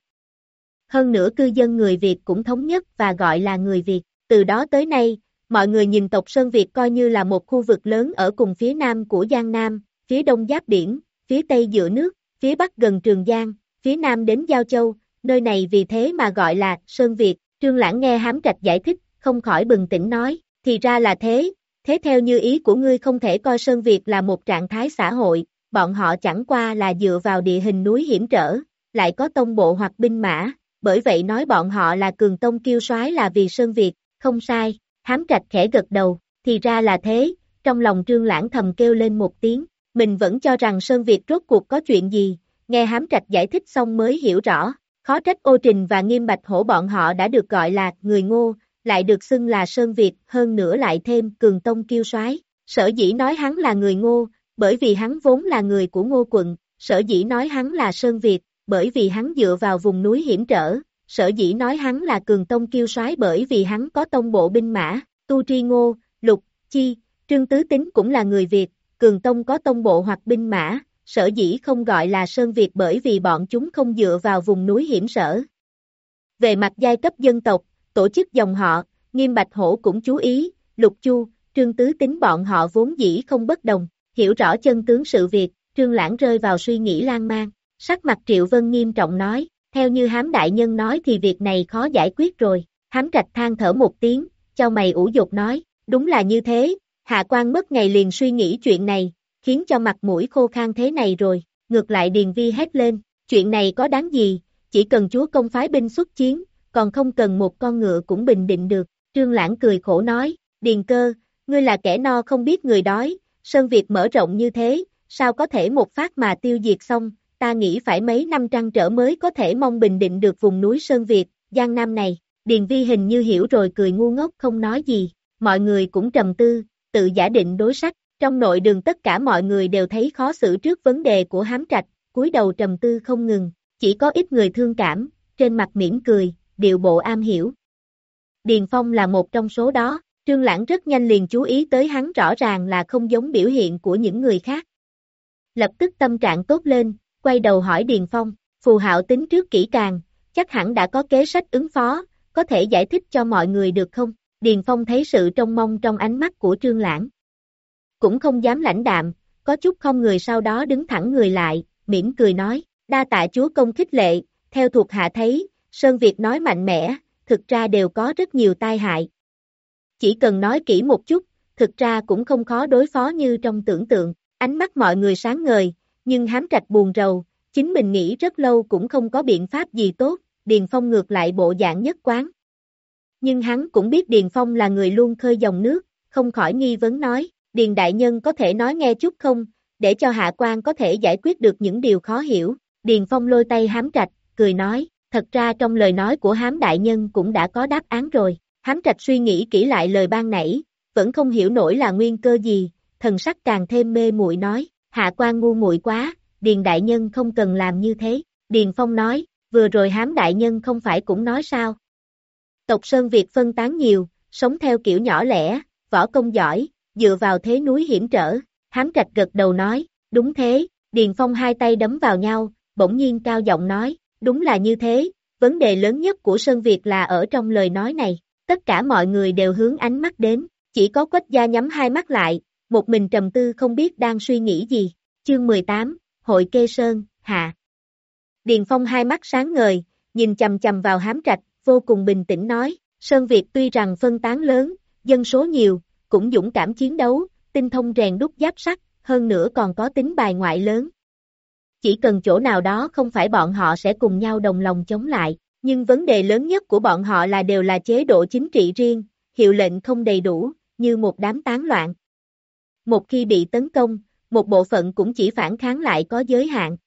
Hơn nữa cư dân người Việt cũng thống nhất và gọi là người Việt. Từ đó tới nay, mọi người nhìn tộc Sơn Việt coi như là một khu vực lớn ở cùng phía nam của Giang Nam, phía đông giáp biển, phía tây giữa nước, phía bắc gần Trường Giang, phía nam đến Giao Châu, nơi này vì thế mà gọi là Sơn Việt. Trương Lãng nghe Hám Trạch giải thích, không khỏi bừng tỉnh nói, thì ra là thế, thế theo như ý của ngươi không thể coi Sơn Việt là một trạng thái xã hội, bọn họ chẳng qua là dựa vào địa hình núi hiểm trở, lại có tông bộ hoặc binh mã, bởi vậy nói bọn họ là cường tông kiêu soái là vì Sơn Việt, không sai, hám trạch khẽ gật đầu, thì ra là thế, trong lòng trương lãng thầm kêu lên một tiếng, mình vẫn cho rằng Sơn Việt rốt cuộc có chuyện gì, nghe hám trạch giải thích xong mới hiểu rõ, khó trách ô trình và nghiêm bạch hổ bọn họ đã được gọi là người ngô, lại được xưng là Sơn Việt, hơn nữa lại thêm cường tông kiêu soái. Sở dĩ nói hắn là người ngô, bởi vì hắn vốn là người của ngô quận, sở dĩ nói hắn là Sơn Việt, bởi vì hắn dựa vào vùng núi hiểm trở, sở dĩ nói hắn là cường tông kiêu soái bởi vì hắn có tông bộ binh mã, tu tri ngô, lục, chi, trương tứ tính cũng là người Việt, cường tông có tông bộ hoặc binh mã, sở dĩ không gọi là Sơn Việt bởi vì bọn chúng không dựa vào vùng núi hiểm sở. Về mặt giai cấp dân tộc, tổ chức dòng họ, nghiêm bạch hổ cũng chú ý, lục chu, trương tứ tính bọn họ vốn dĩ không bất đồng, hiểu rõ chân tướng sự việc, trương lãng rơi vào suy nghĩ lan man, sắc mặt triệu vân nghiêm trọng nói, theo như hám đại nhân nói thì việc này khó giải quyết rồi, hám trạch than thở một tiếng, cho mày ủ dục nói, đúng là như thế, hạ quan mất ngày liền suy nghĩ chuyện này, khiến cho mặt mũi khô khan thế này rồi, ngược lại Điền Vi hét lên, chuyện này có đáng gì, chỉ cần chúa công phái binh xuất chiến, còn không cần một con ngựa cũng bình định được, trương lãng cười khổ nói, Điền cơ, ngươi là kẻ no không biết người đói, Sơn Việt mở rộng như thế, sao có thể một phát mà tiêu diệt xong, ta nghĩ phải mấy năm trăng trở mới có thể mong bình định được vùng núi Sơn Việt, Giang Nam này. Điền Vi hình như hiểu rồi cười ngu ngốc không nói gì, mọi người cũng trầm tư, tự giả định đối sách, trong nội đường tất cả mọi người đều thấy khó xử trước vấn đề của hám trạch, cúi đầu trầm tư không ngừng, chỉ có ít người thương cảm, trên mặt mỉm cười, điệu bộ am hiểu. Điền Phong là một trong số đó, Trương Lãng rất nhanh liền chú ý tới hắn rõ ràng là không giống biểu hiện của những người khác. Lập tức tâm trạng tốt lên, quay đầu hỏi Điền Phong, phù hạo tính trước kỹ càng, chắc hẳn đã có kế sách ứng phó, có thể giải thích cho mọi người được không? Điền Phong thấy sự trông mong trong ánh mắt của Trương Lãng. Cũng không dám lãnh đạm, có chút không người sau đó đứng thẳng người lại, mỉm cười nói, đa tạ chúa công khích lệ, theo thuộc hạ thấy, Sơn Việt nói mạnh mẽ, thực ra đều có rất nhiều tai hại. Chỉ cần nói kỹ một chút, thực ra cũng không khó đối phó như trong tưởng tượng, ánh mắt mọi người sáng ngời, nhưng hám trạch buồn rầu, chính mình nghĩ rất lâu cũng không có biện pháp gì tốt, Điền Phong ngược lại bộ dạng nhất quán. Nhưng hắn cũng biết Điền Phong là người luôn khơi dòng nước, không khỏi nghi vấn nói, Điền Đại Nhân có thể nói nghe chút không, để cho Hạ quan có thể giải quyết được những điều khó hiểu. Điền Phong lôi tay hám trạch, cười nói, thật ra trong lời nói của hám đại nhân cũng đã có đáp án rồi. Hám trạch suy nghĩ kỹ lại lời ban nãy, vẫn không hiểu nổi là nguyên cơ gì, thần sắc càng thêm mê muội nói, hạ quan ngu muội quá, Điền đại nhân không cần làm như thế. Điền Phong nói, vừa rồi hám đại nhân không phải cũng nói sao. Tộc Sơn Việt phân tán nhiều, sống theo kiểu nhỏ lẻ, võ công giỏi, dựa vào thế núi hiểm trở. Hám trạch gật đầu nói, đúng thế, Điền Phong hai tay đấm vào nhau, bỗng nhiên cao giọng nói, đúng là như thế, vấn đề lớn nhất của Sơn Việt là ở trong lời nói này, tất cả mọi người đều hướng ánh mắt đến, chỉ có quách gia nhắm hai mắt lại, một mình trầm tư không biết đang suy nghĩ gì. Chương 18, Hội Kê Sơn, Hạ. Điền Phong hai mắt sáng ngời, nhìn chầm chầm vào hám trạch, vô cùng bình tĩnh nói, Sơn Việt tuy rằng phân tán lớn, dân số nhiều, cũng dũng cảm chiến đấu, tinh thông rèn đúc giáp sắt, hơn nữa còn có tính bài ngoại lớn chỉ cần chỗ nào đó không phải bọn họ sẽ cùng nhau đồng lòng chống lại, nhưng vấn đề lớn nhất của bọn họ là đều là chế độ chính trị riêng, hiệu lệnh không đầy đủ, như một đám tán loạn. Một khi bị tấn công, một bộ phận cũng chỉ phản kháng lại có giới hạn.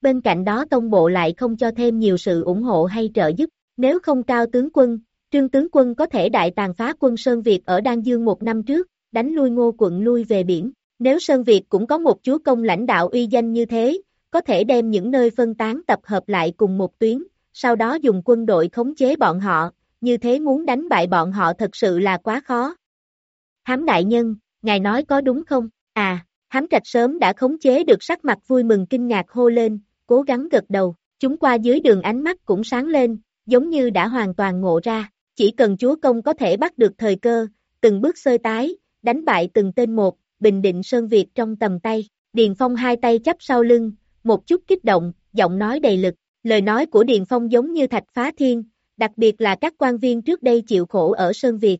Bên cạnh đó tông bộ lại không cho thêm nhiều sự ủng hộ hay trợ giúp, nếu không cao tướng quân, trương tướng quân có thể đại tàn phá quân Sơn Việt ở Đan Dương một năm trước, đánh lui ngô quận lui về biển. Nếu Sơn Việt cũng có một chúa công lãnh đạo uy danh như thế, có thể đem những nơi phân tán tập hợp lại cùng một tuyến, sau đó dùng quân đội khống chế bọn họ, như thế muốn đánh bại bọn họ thật sự là quá khó. Hám đại nhân, ngài nói có đúng không? À, hám trạch sớm đã khống chế được sắc mặt vui mừng kinh ngạc hô lên, cố gắng gật đầu, chúng qua dưới đường ánh mắt cũng sáng lên, giống như đã hoàn toàn ngộ ra, chỉ cần chúa công có thể bắt được thời cơ, từng bước sơi tái, đánh bại từng tên một, bình định Sơn Việt trong tầm tay, Điền Phong hai tay chắp sau lưng, một chút kích động, giọng nói đầy lực, lời nói của Điền Phong giống như thạch phá thiên, đặc biệt là các quan viên trước đây chịu khổ ở Sơn Việt.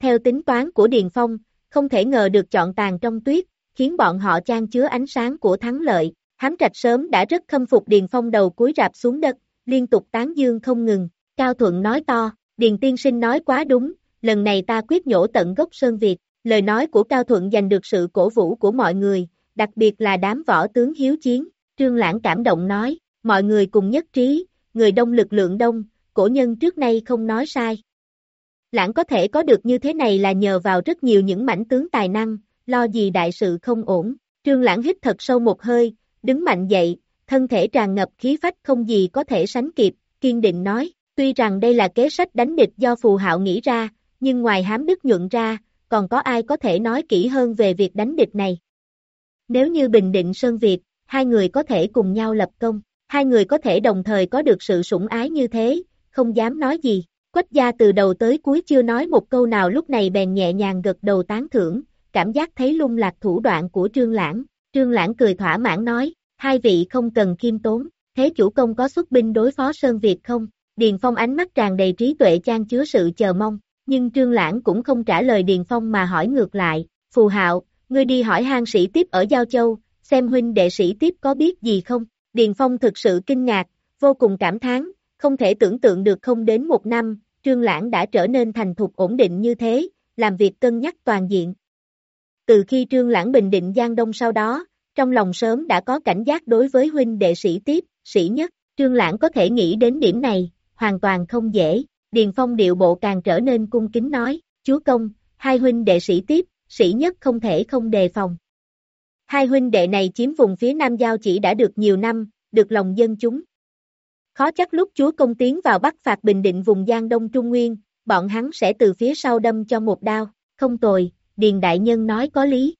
Theo tính toán của Điền Phong, không thể ngờ được chọn tàn trong tuyết, khiến bọn họ trang chứa ánh sáng của thắng lợi. Hám trạch sớm đã rất khâm phục Điền Phong đầu cúi rạp xuống đất, liên tục tán dương không ngừng. Cao Thuận nói to, Điền Tiên Sinh nói quá đúng, lần này ta quyết nhổ tận gốc Sơn Việt. Lời nói của Cao Thuận giành được sự cổ vũ của mọi người, đặc biệt là đám võ tướng hiếu chiến. Trương Lãng cảm động nói, mọi người cùng nhất trí, người đông lực lượng đông, cổ nhân trước nay không nói sai. Lãng có thể có được như thế này là nhờ vào rất nhiều những mảnh tướng tài năng, lo gì đại sự không ổn. Trương Lãng hít thật sâu một hơi, đứng mạnh dậy, thân thể tràn ngập khí phách không gì có thể sánh kịp, kiên định nói, tuy rằng đây là kế sách đánh địch do phù hạo nghĩ ra, nhưng ngoài hám đức nhuận ra, còn có ai có thể nói kỹ hơn về việc đánh địch này. Nếu như Bình Định Sơn Việt, hai người có thể cùng nhau lập công, hai người có thể đồng thời có được sự sủng ái như thế, không dám nói gì. Quách gia từ đầu tới cuối chưa nói một câu nào lúc này bèn nhẹ nhàng gật đầu tán thưởng, cảm giác thấy lung lạc thủ đoạn của Trương Lãng. Trương Lãng cười thỏa mãn nói, hai vị không cần khiêm tốn, thế chủ công có xuất binh đối phó Sơn Việt không? Điền Phong ánh mắt tràn đầy trí tuệ chan chứa sự chờ mong, nhưng Trương Lãng cũng không trả lời Điền Phong mà hỏi ngược lại, Phù Hạo, ngươi đi hỏi hang sĩ tiếp ở Giao Châu, xem huynh đệ sĩ tiếp có biết gì không? Điền Phong thực sự kinh ngạc, vô cùng cảm thán, không thể tưởng tượng được không đến một năm, Trương Lãng đã trở nên thành thục ổn định như thế, làm việc cân nhắc toàn diện. Từ khi Trương Lãng bình định Giang Đông sau đó, trong lòng sớm đã có cảnh giác đối với huynh đệ sĩ tiếp, sĩ nhất, Trương Lãng có thể nghĩ đến điểm này, hoàn toàn không dễ, Điền Phong điệu bộ càng trở nên cung kính nói, chúa công, hai huynh đệ sĩ tiếp, sĩ nhất không thể không đề phòng. Hai huynh đệ này chiếm vùng phía Nam Giao chỉ đã được nhiều năm, được lòng dân chúng. Khó chắc lúc chúa công tiến vào bắt phạt bình định vùng Giang Đông Trung Nguyên, bọn hắn sẽ từ phía sau đâm cho một đao, không tồi, Điền Đại Nhân nói có lý.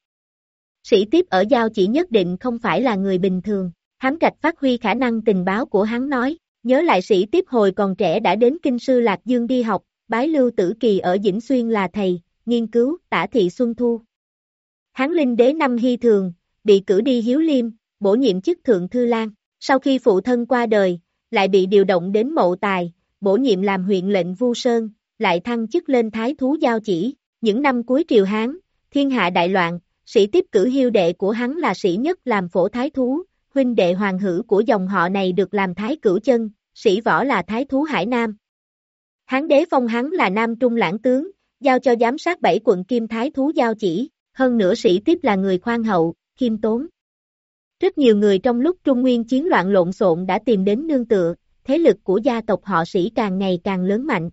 Sĩ tiếp ở Giao chỉ nhất định không phải là người bình thường, hám trạch phát huy khả năng tình báo của hắn nói, nhớ lại sĩ tiếp hồi còn trẻ đã đến kinh sư Lạc Dương đi học, bái lưu tử kỳ ở Dĩnh Xuyên là thầy, nghiên cứu, tả thị Xuân Thu. Hán linh đế năm hy thường, bị cử đi hiếu liêm, bổ nhiệm chức thượng thư lang. Sau khi phụ thân qua đời, lại bị điều động đến mậu tài, bổ nhiệm làm huyện lệnh Vu Sơn, lại thăng chức lên thái thú giao chỉ. Những năm cuối triều Hán, thiên hạ đại loạn, sĩ tiếp cử hiêu đệ của hắn là sĩ nhất làm phổ thái thú, huynh đệ hoàng hữu của dòng họ này được làm thái cửu chân, sĩ võ là thái thú Hải Nam. Hán đế phong hắn là Nam Trung lãng tướng, giao cho giám sát bảy quận kim thái thú giao chỉ, hơn nữa sĩ tiếp là người khoan hậu, khiêm tốn. Rất nhiều người trong lúc Trung Nguyên chiến loạn lộn xộn đã tìm đến nương tựa, thế lực của gia tộc họ sĩ càng ngày càng lớn mạnh.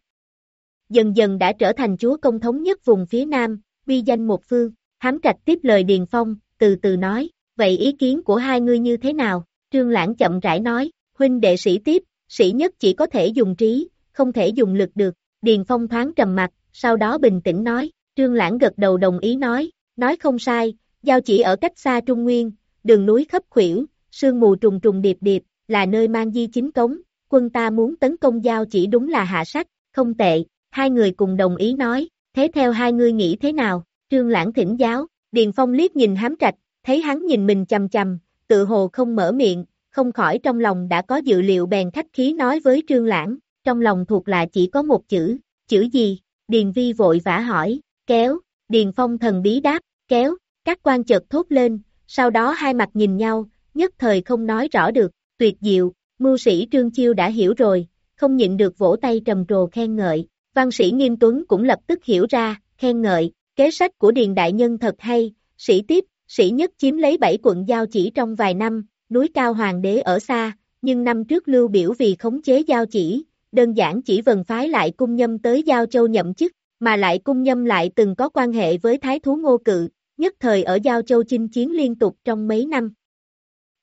Dần dần đã trở thành chúa công thống nhất vùng phía Nam, uy danh một phương, hám trạch tiếp lời Điền Phong, từ từ nói, vậy ý kiến của hai ngươi như thế nào? Trương Lãng chậm rãi nói, huynh đệ sĩ tiếp, sĩ nhất chỉ có thể dùng trí, không thể dùng lực được, Điền Phong thoáng trầm mặt, sau đó bình tĩnh nói, Trương Lãng gật đầu đồng ý nói, nói không sai, giao chỉ ở cách xa Trung Nguyên, đường núi khắp khuỷu, sương mù trùng trùng điệp điệp, là nơi mang di chính cống, quân ta muốn tấn công giao chỉ đúng là hạ sách, không tệ, hai người cùng đồng ý nói, thế theo hai ngươi nghĩ thế nào, Trương Lãng thỉnh giáo, Điền Phong liếc nhìn hám trạch, thấy hắn nhìn mình chầm chầm, tự hồ không mở miệng, không khỏi trong lòng đã có dự liệu bèn khách khí nói với Trương Lãng, trong lòng thuộc là chỉ có một chữ, chữ gì, Điền Vi vội vã hỏi, kéo, Điền Phong thần bí đáp, kéo, các quan chợt thốt lên, sau đó hai mặt nhìn nhau, nhất thời không nói rõ được, tuyệt diệu, mưu sĩ Trương Chiêu đã hiểu rồi, không nhịn được vỗ tay trầm trồ khen ngợi, văn sĩ Nghiêm Tuấn cũng lập tức hiểu ra, khen ngợi, kế sách của Điền Đại Nhân thật hay, sĩ tiếp, sĩ nhất chiếm lấy bảy quận giao chỉ trong vài năm, núi cao hoàng đế ở xa, nhưng năm trước lưu biểu vì khống chế giao chỉ, đơn giản chỉ vần phái lại cung nhâm tới giao châu nhậm chức, mà lại cung nhâm lại từng có quan hệ với thái thú ngô cự, nhất thời ở giao châu chinh chiến liên tục trong mấy năm.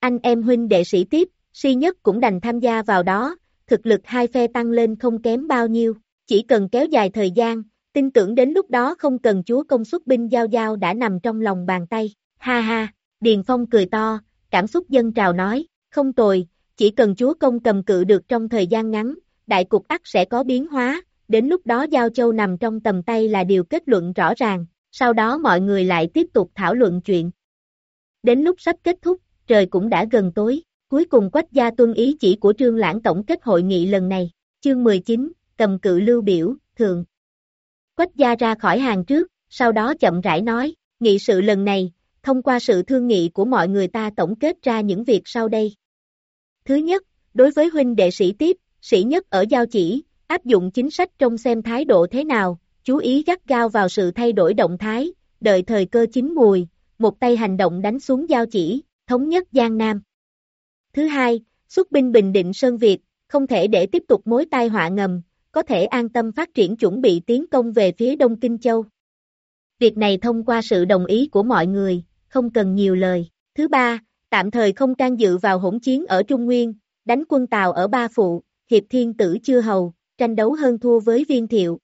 Anh em huynh đệ sĩ tiếp, si nhất cũng đành tham gia vào đó, thực lực hai phe tăng lên không kém bao nhiêu, chỉ cần kéo dài thời gian, tin tưởng đến lúc đó không cần chúa công xuất binh giao giao đã nằm trong lòng bàn tay, ha ha, Điền Phong cười to, cảm xúc dân trào nói, không tồi, chỉ cần chúa công cầm cự được trong thời gian ngắn, đại cục ắt sẽ có biến hóa, đến lúc đó Giao Châu nằm trong tầm tay là điều kết luận rõ ràng, sau đó mọi người lại tiếp tục thảo luận chuyện. Đến lúc sắp kết thúc, trời cũng đã gần tối, cuối cùng Quách gia tuân ý chỉ của Trương Lãng tổng kết hội nghị lần này, chương 19, cầm cự lưu biểu, thường. Quách gia ra khỏi hàng trước, sau đó chậm rãi nói, nghị sự lần này, thông qua sự thương nghị của mọi người ta tổng kết ra những việc sau đây. Thứ nhất, đối với huynh đệ sĩ tiếp, sĩ nhất ở giao chỉ, áp dụng chính sách trong xem thái độ thế nào, chú ý gắt gao vào sự thay đổi động thái, đợi thời cơ chín mùi, một tay hành động đánh xuống giao chỉ, thống nhất Giang Nam. Thứ hai, xuất binh bình định Sơn Việt, không thể để tiếp tục mối tai họa ngầm, có thể an tâm phát triển chuẩn bị tiến công về phía Đông Kinh Châu. Việc này thông qua sự đồng ý của mọi người, không cần nhiều lời. Thứ ba, tạm thời không can dự vào hỗn chiến ở Trung Nguyên, đánh quân Tàu ở Ba Phụ, Hiệp Thiên Tử chưa hầu, tranh đấu hơn thua với viên thiệu.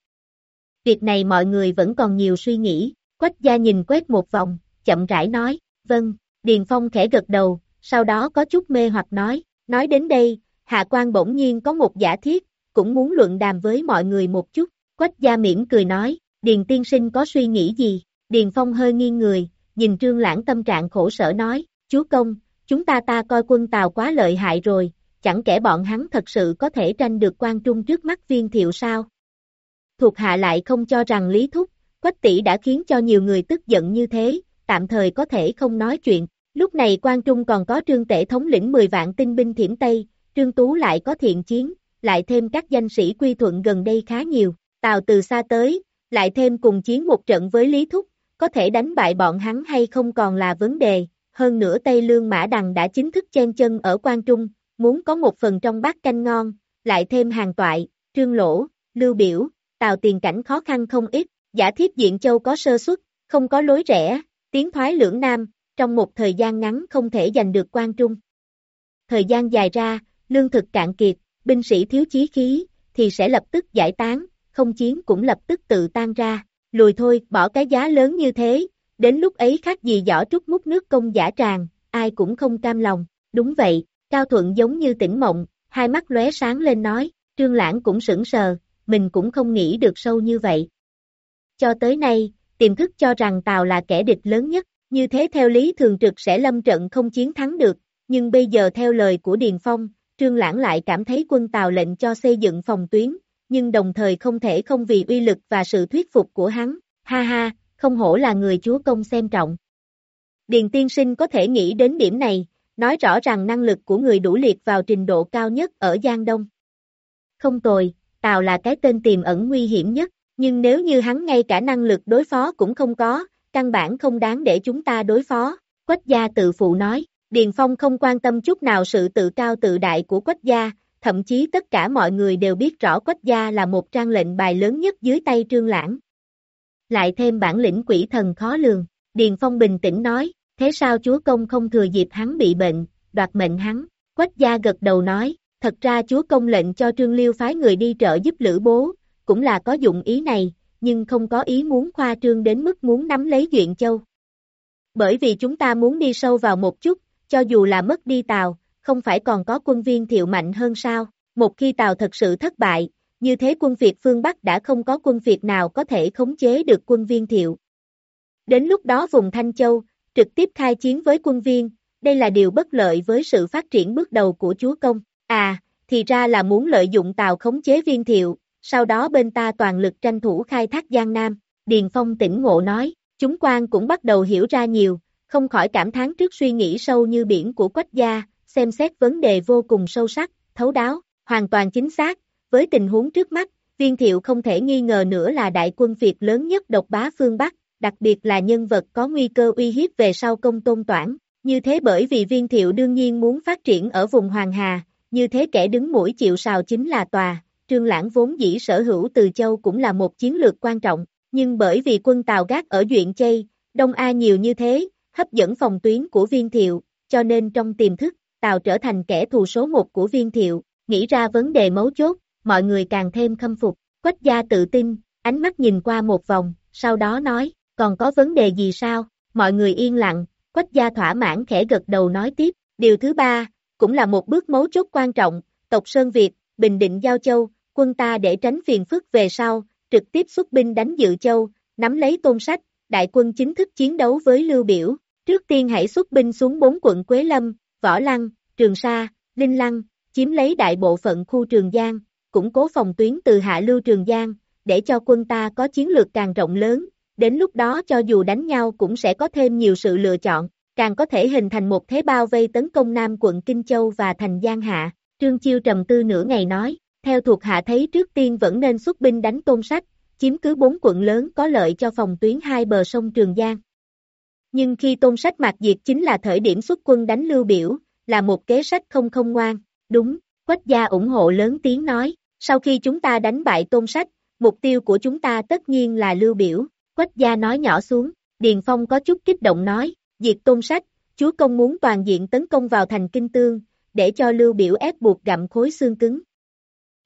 Việc này mọi người vẫn còn nhiều suy nghĩ, Quách gia nhìn quét một vòng, chậm rãi nói, vâng, Điền Phong khẽ gật đầu, sau đó có chút mê hoặc nói, nói đến đây, Hạ quan bỗng nhiên có một giả thiết, cũng muốn luận đàm với mọi người một chút, Quách gia miễn cười nói, Điền tiên sinh có suy nghĩ gì, Điền Phong hơi nghiêng người, nhìn Trương Lãng tâm trạng khổ sở nói, chúa công, chúng ta ta coi quân Tàu quá lợi hại rồi, chẳng kể bọn hắn thật sự có thể tranh được quan trung trước mắt viên thiệu sao. Thuộc hạ lại không cho rằng Lý Thúc, Quách tỷ đã khiến cho nhiều người tức giận như thế, tạm thời có thể không nói chuyện. Lúc này quan trung còn có trương tể thống lĩnh 10 vạn tinh binh thiểm Tây, trương tú lại có thiện chiến, lại thêm các danh sĩ quy thuận gần đây khá nhiều, tàu từ xa tới, lại thêm cùng chiến một trận với Lý Thúc, có thể đánh bại bọn hắn hay không còn là vấn đề, hơn nữa Tây Lương Mã Đằng đã chính thức chen chân ở quan trung, muốn có một phần trong bát canh ngon, lại thêm hàng toại, trương lỗ, lưu biểu, tào tiền cảnh khó khăn không ít, giả thiết diện châu có sơ suất, không có lối rẽ, tiến thoái lưỡng nam, trong một thời gian ngắn không thể giành được quan trung. Thời gian dài ra, lương thực cạn kiệt, binh sĩ thiếu chí khí, thì sẽ lập tức giải tán, không chiến cũng lập tức tự tan ra, lùi thôi, bỏ cái giá lớn như thế, đến lúc ấy khác gì giỏ trút mút nước công giả tràn, ai cũng không cam lòng, đúng vậy, Cao Thuận giống như tỉnh mộng, hai mắt lóe sáng lên nói, Trương Lãng cũng sững sờ, mình cũng không nghĩ được sâu như vậy. Cho tới nay, tiềm thức cho rằng tàu là kẻ địch lớn nhất, như thế theo lý thường trực sẽ lâm trận không chiến thắng được, nhưng bây giờ theo lời của Điền Phong, Trương Lãng lại cảm thấy quân tàu lệnh cho xây dựng phòng tuyến, nhưng đồng thời không thể không vì uy lực và sự thuyết phục của hắn, ha ha, không hổ là người chúa công xem trọng. Điền tiên sinh có thể nghĩ đến điểm này, nói rõ rằng năng lực của người đủ liệt vào trình độ cao nhất ở Giang Đông. Không tồi, Tào là cái tên tiềm ẩn nguy hiểm nhất, nhưng nếu như hắn ngay cả năng lực đối phó cũng không có, căn bản không đáng để chúng ta đối phó, Quách gia tự phụ nói, Điền Phong không quan tâm chút nào sự tự cao tự đại của Quách gia, thậm chí tất cả mọi người đều biết rõ Quách gia là một trang lệnh bài lớn nhất dưới tay Trương Lãng. Lại thêm bản lĩnh quỷ thần khó lường, Điền Phong bình tĩnh nói, thế sao chúa công không thừa dịp hắn bị bệnh, đoạt mệnh hắn, Quách gia gật đầu nói, thật ra chúa công lệnh cho Trương Liêu phái người đi trợ giúp Lữ Bố, cũng là có dụng ý này, nhưng không có ý muốn khoa trương đến mức muốn nắm lấy Duyện Châu. Bởi vì chúng ta muốn đi sâu vào một chút, cho dù là mất đi Tàu, không phải còn có quân viên thiệu mạnh hơn sao, một khi Tàu thật sự thất bại, như thế quân Việt phương Bắc đã không có quân Việt nào có thể khống chế được quân viên thiệu. Đến lúc đó vùng Thanh Châu, trực tiếp khai chiến với quân viên, đây là điều bất lợi với sự phát triển bước đầu của chúa công. À, thì ra là muốn lợi dụng Tàu khống chế viên thiệu, sau đó bên ta toàn lực tranh thủ khai thác Giang Nam. Điền Phong tỉnh ngộ nói, chúng quan cũng bắt đầu hiểu ra nhiều, không khỏi cảm thán trước suy nghĩ sâu như biển của quách gia, xem xét vấn đề vô cùng sâu sắc, thấu đáo, hoàn toàn chính xác, với tình huống trước mắt, viên thiệu không thể nghi ngờ nữa là đại quân Việt lớn nhất độc bá phương Bắc, đặc biệt là nhân vật có nguy cơ uy hiếp về sau công tôn toản, như thế bởi vì viên thiệu đương nhiên muốn phát triển ở vùng Hoàng Hà, như thế kẻ đứng mũi chịu sào chính là tòa, trương lãng vốn dĩ sở hữu từ châu cũng là một chiến lược quan trọng, nhưng bởi vì quân Tàu gác ở Duyện Chây, Đông A nhiều như thế, hấp dẫn phòng tuyến của viên thiệu, cho nên trong tiềm thức, tào trở thành kẻ thù số một của viên thiệu, nghĩ ra vấn đề mấu chốt, mọi người càng thêm khâm phục, quách gia tự tin, ánh mắt nhìn qua một vòng, sau đó nói, còn có vấn đề gì sao, mọi người yên lặng, quách gia thỏa mãn khẽ gật đầu nói tiếp, điều thứ ba, cũng là một bước mấu chốt quan trọng, tộc Sơn Việt, Bình Định Giao Châu, quân ta để tránh phiền phức về sau, trực tiếp xuất binh đánh Dự Châu, nắm lấy tôn sách, đại quân chính thức chiến đấu với Lưu Biểu, trước tiên hãy xuất binh xuống bốn quận Quế Lâm, Võ Lăng, Trường Sa, Linh Lăng, chiếm lấy đại bộ phận khu Trường Giang, củng cố phòng tuyến từ hạ lưu Trường Giang, để cho quân ta có chiến lược càng rộng lớn, đến lúc đó cho dù đánh nhau cũng sẽ có thêm nhiều sự lựa chọn, càng có thể hình thành một thế bao vây tấn công Nam quận Kinh Châu và thành Giang Hạ. Trương Chiêu trầm tư nửa ngày nói, theo thuộc hạ thấy trước tiên vẫn nên xuất binh đánh tôn sách, chiếm cứ bốn quận lớn có lợi cho phòng tuyến hai bờ sông Trường Giang. Nhưng khi tôn sách mạc diệt chính là thời điểm xuất quân đánh lưu biểu, là một kế sách không không ngoan, đúng, quách gia ủng hộ lớn tiếng nói, sau khi chúng ta đánh bại tôn sách, mục tiêu của chúng ta tất nhiên là lưu biểu, quách gia nói nhỏ xuống, Điền Phong có chút kích động nói, diệt tôn sách, chúa công muốn toàn diện tấn công vào thành kinh tương, để cho lưu biểu ép buộc gặm khối xương cứng.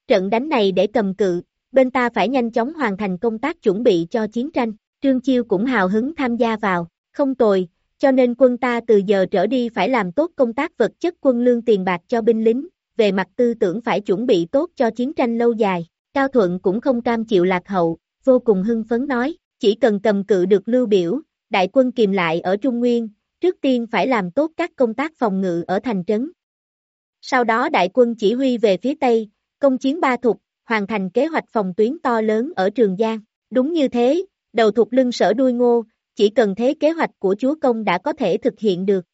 Trận đánh này để cầm cự, bên ta phải nhanh chóng hoàn thành công tác chuẩn bị cho chiến tranh, Trương Chiêu cũng hào hứng tham gia vào, không tồi, cho nên quân ta từ giờ trở đi phải làm tốt công tác vật chất quân lương tiền bạc cho binh lính, về mặt tư tưởng phải chuẩn bị tốt cho chiến tranh lâu dài. Cao Thuận cũng không cam chịu lạc hậu, vô cùng hưng phấn nói, chỉ cần cầm cự được lưu biểu, đại quân kìm lại ở Trung Nguyên, trước tiên phải làm tốt các công tác phòng ngự ở thành trấn. Sau đó đại quân chỉ huy về phía Tây, công chiến ba thục, hoàn thành kế hoạch phòng tuyến to lớn ở Trường Giang. Đúng như thế, đầu thục lưng sở đuôi ngô, chỉ cần thế kế hoạch của chúa công đã có thể thực hiện được.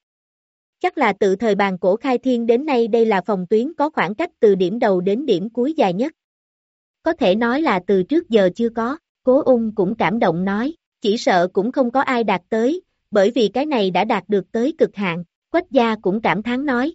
Chắc là từ thời bàn cổ khai thiên đến nay đây là phòng tuyến có khoảng cách từ điểm đầu đến điểm cuối dài nhất. Có thể nói là từ trước giờ chưa có, cố ung cũng cảm động nói, chỉ sợ cũng không có ai đạt tới, bởi vì cái này đã đạt được tới cực hạn, quách gia cũng cảm thán nói,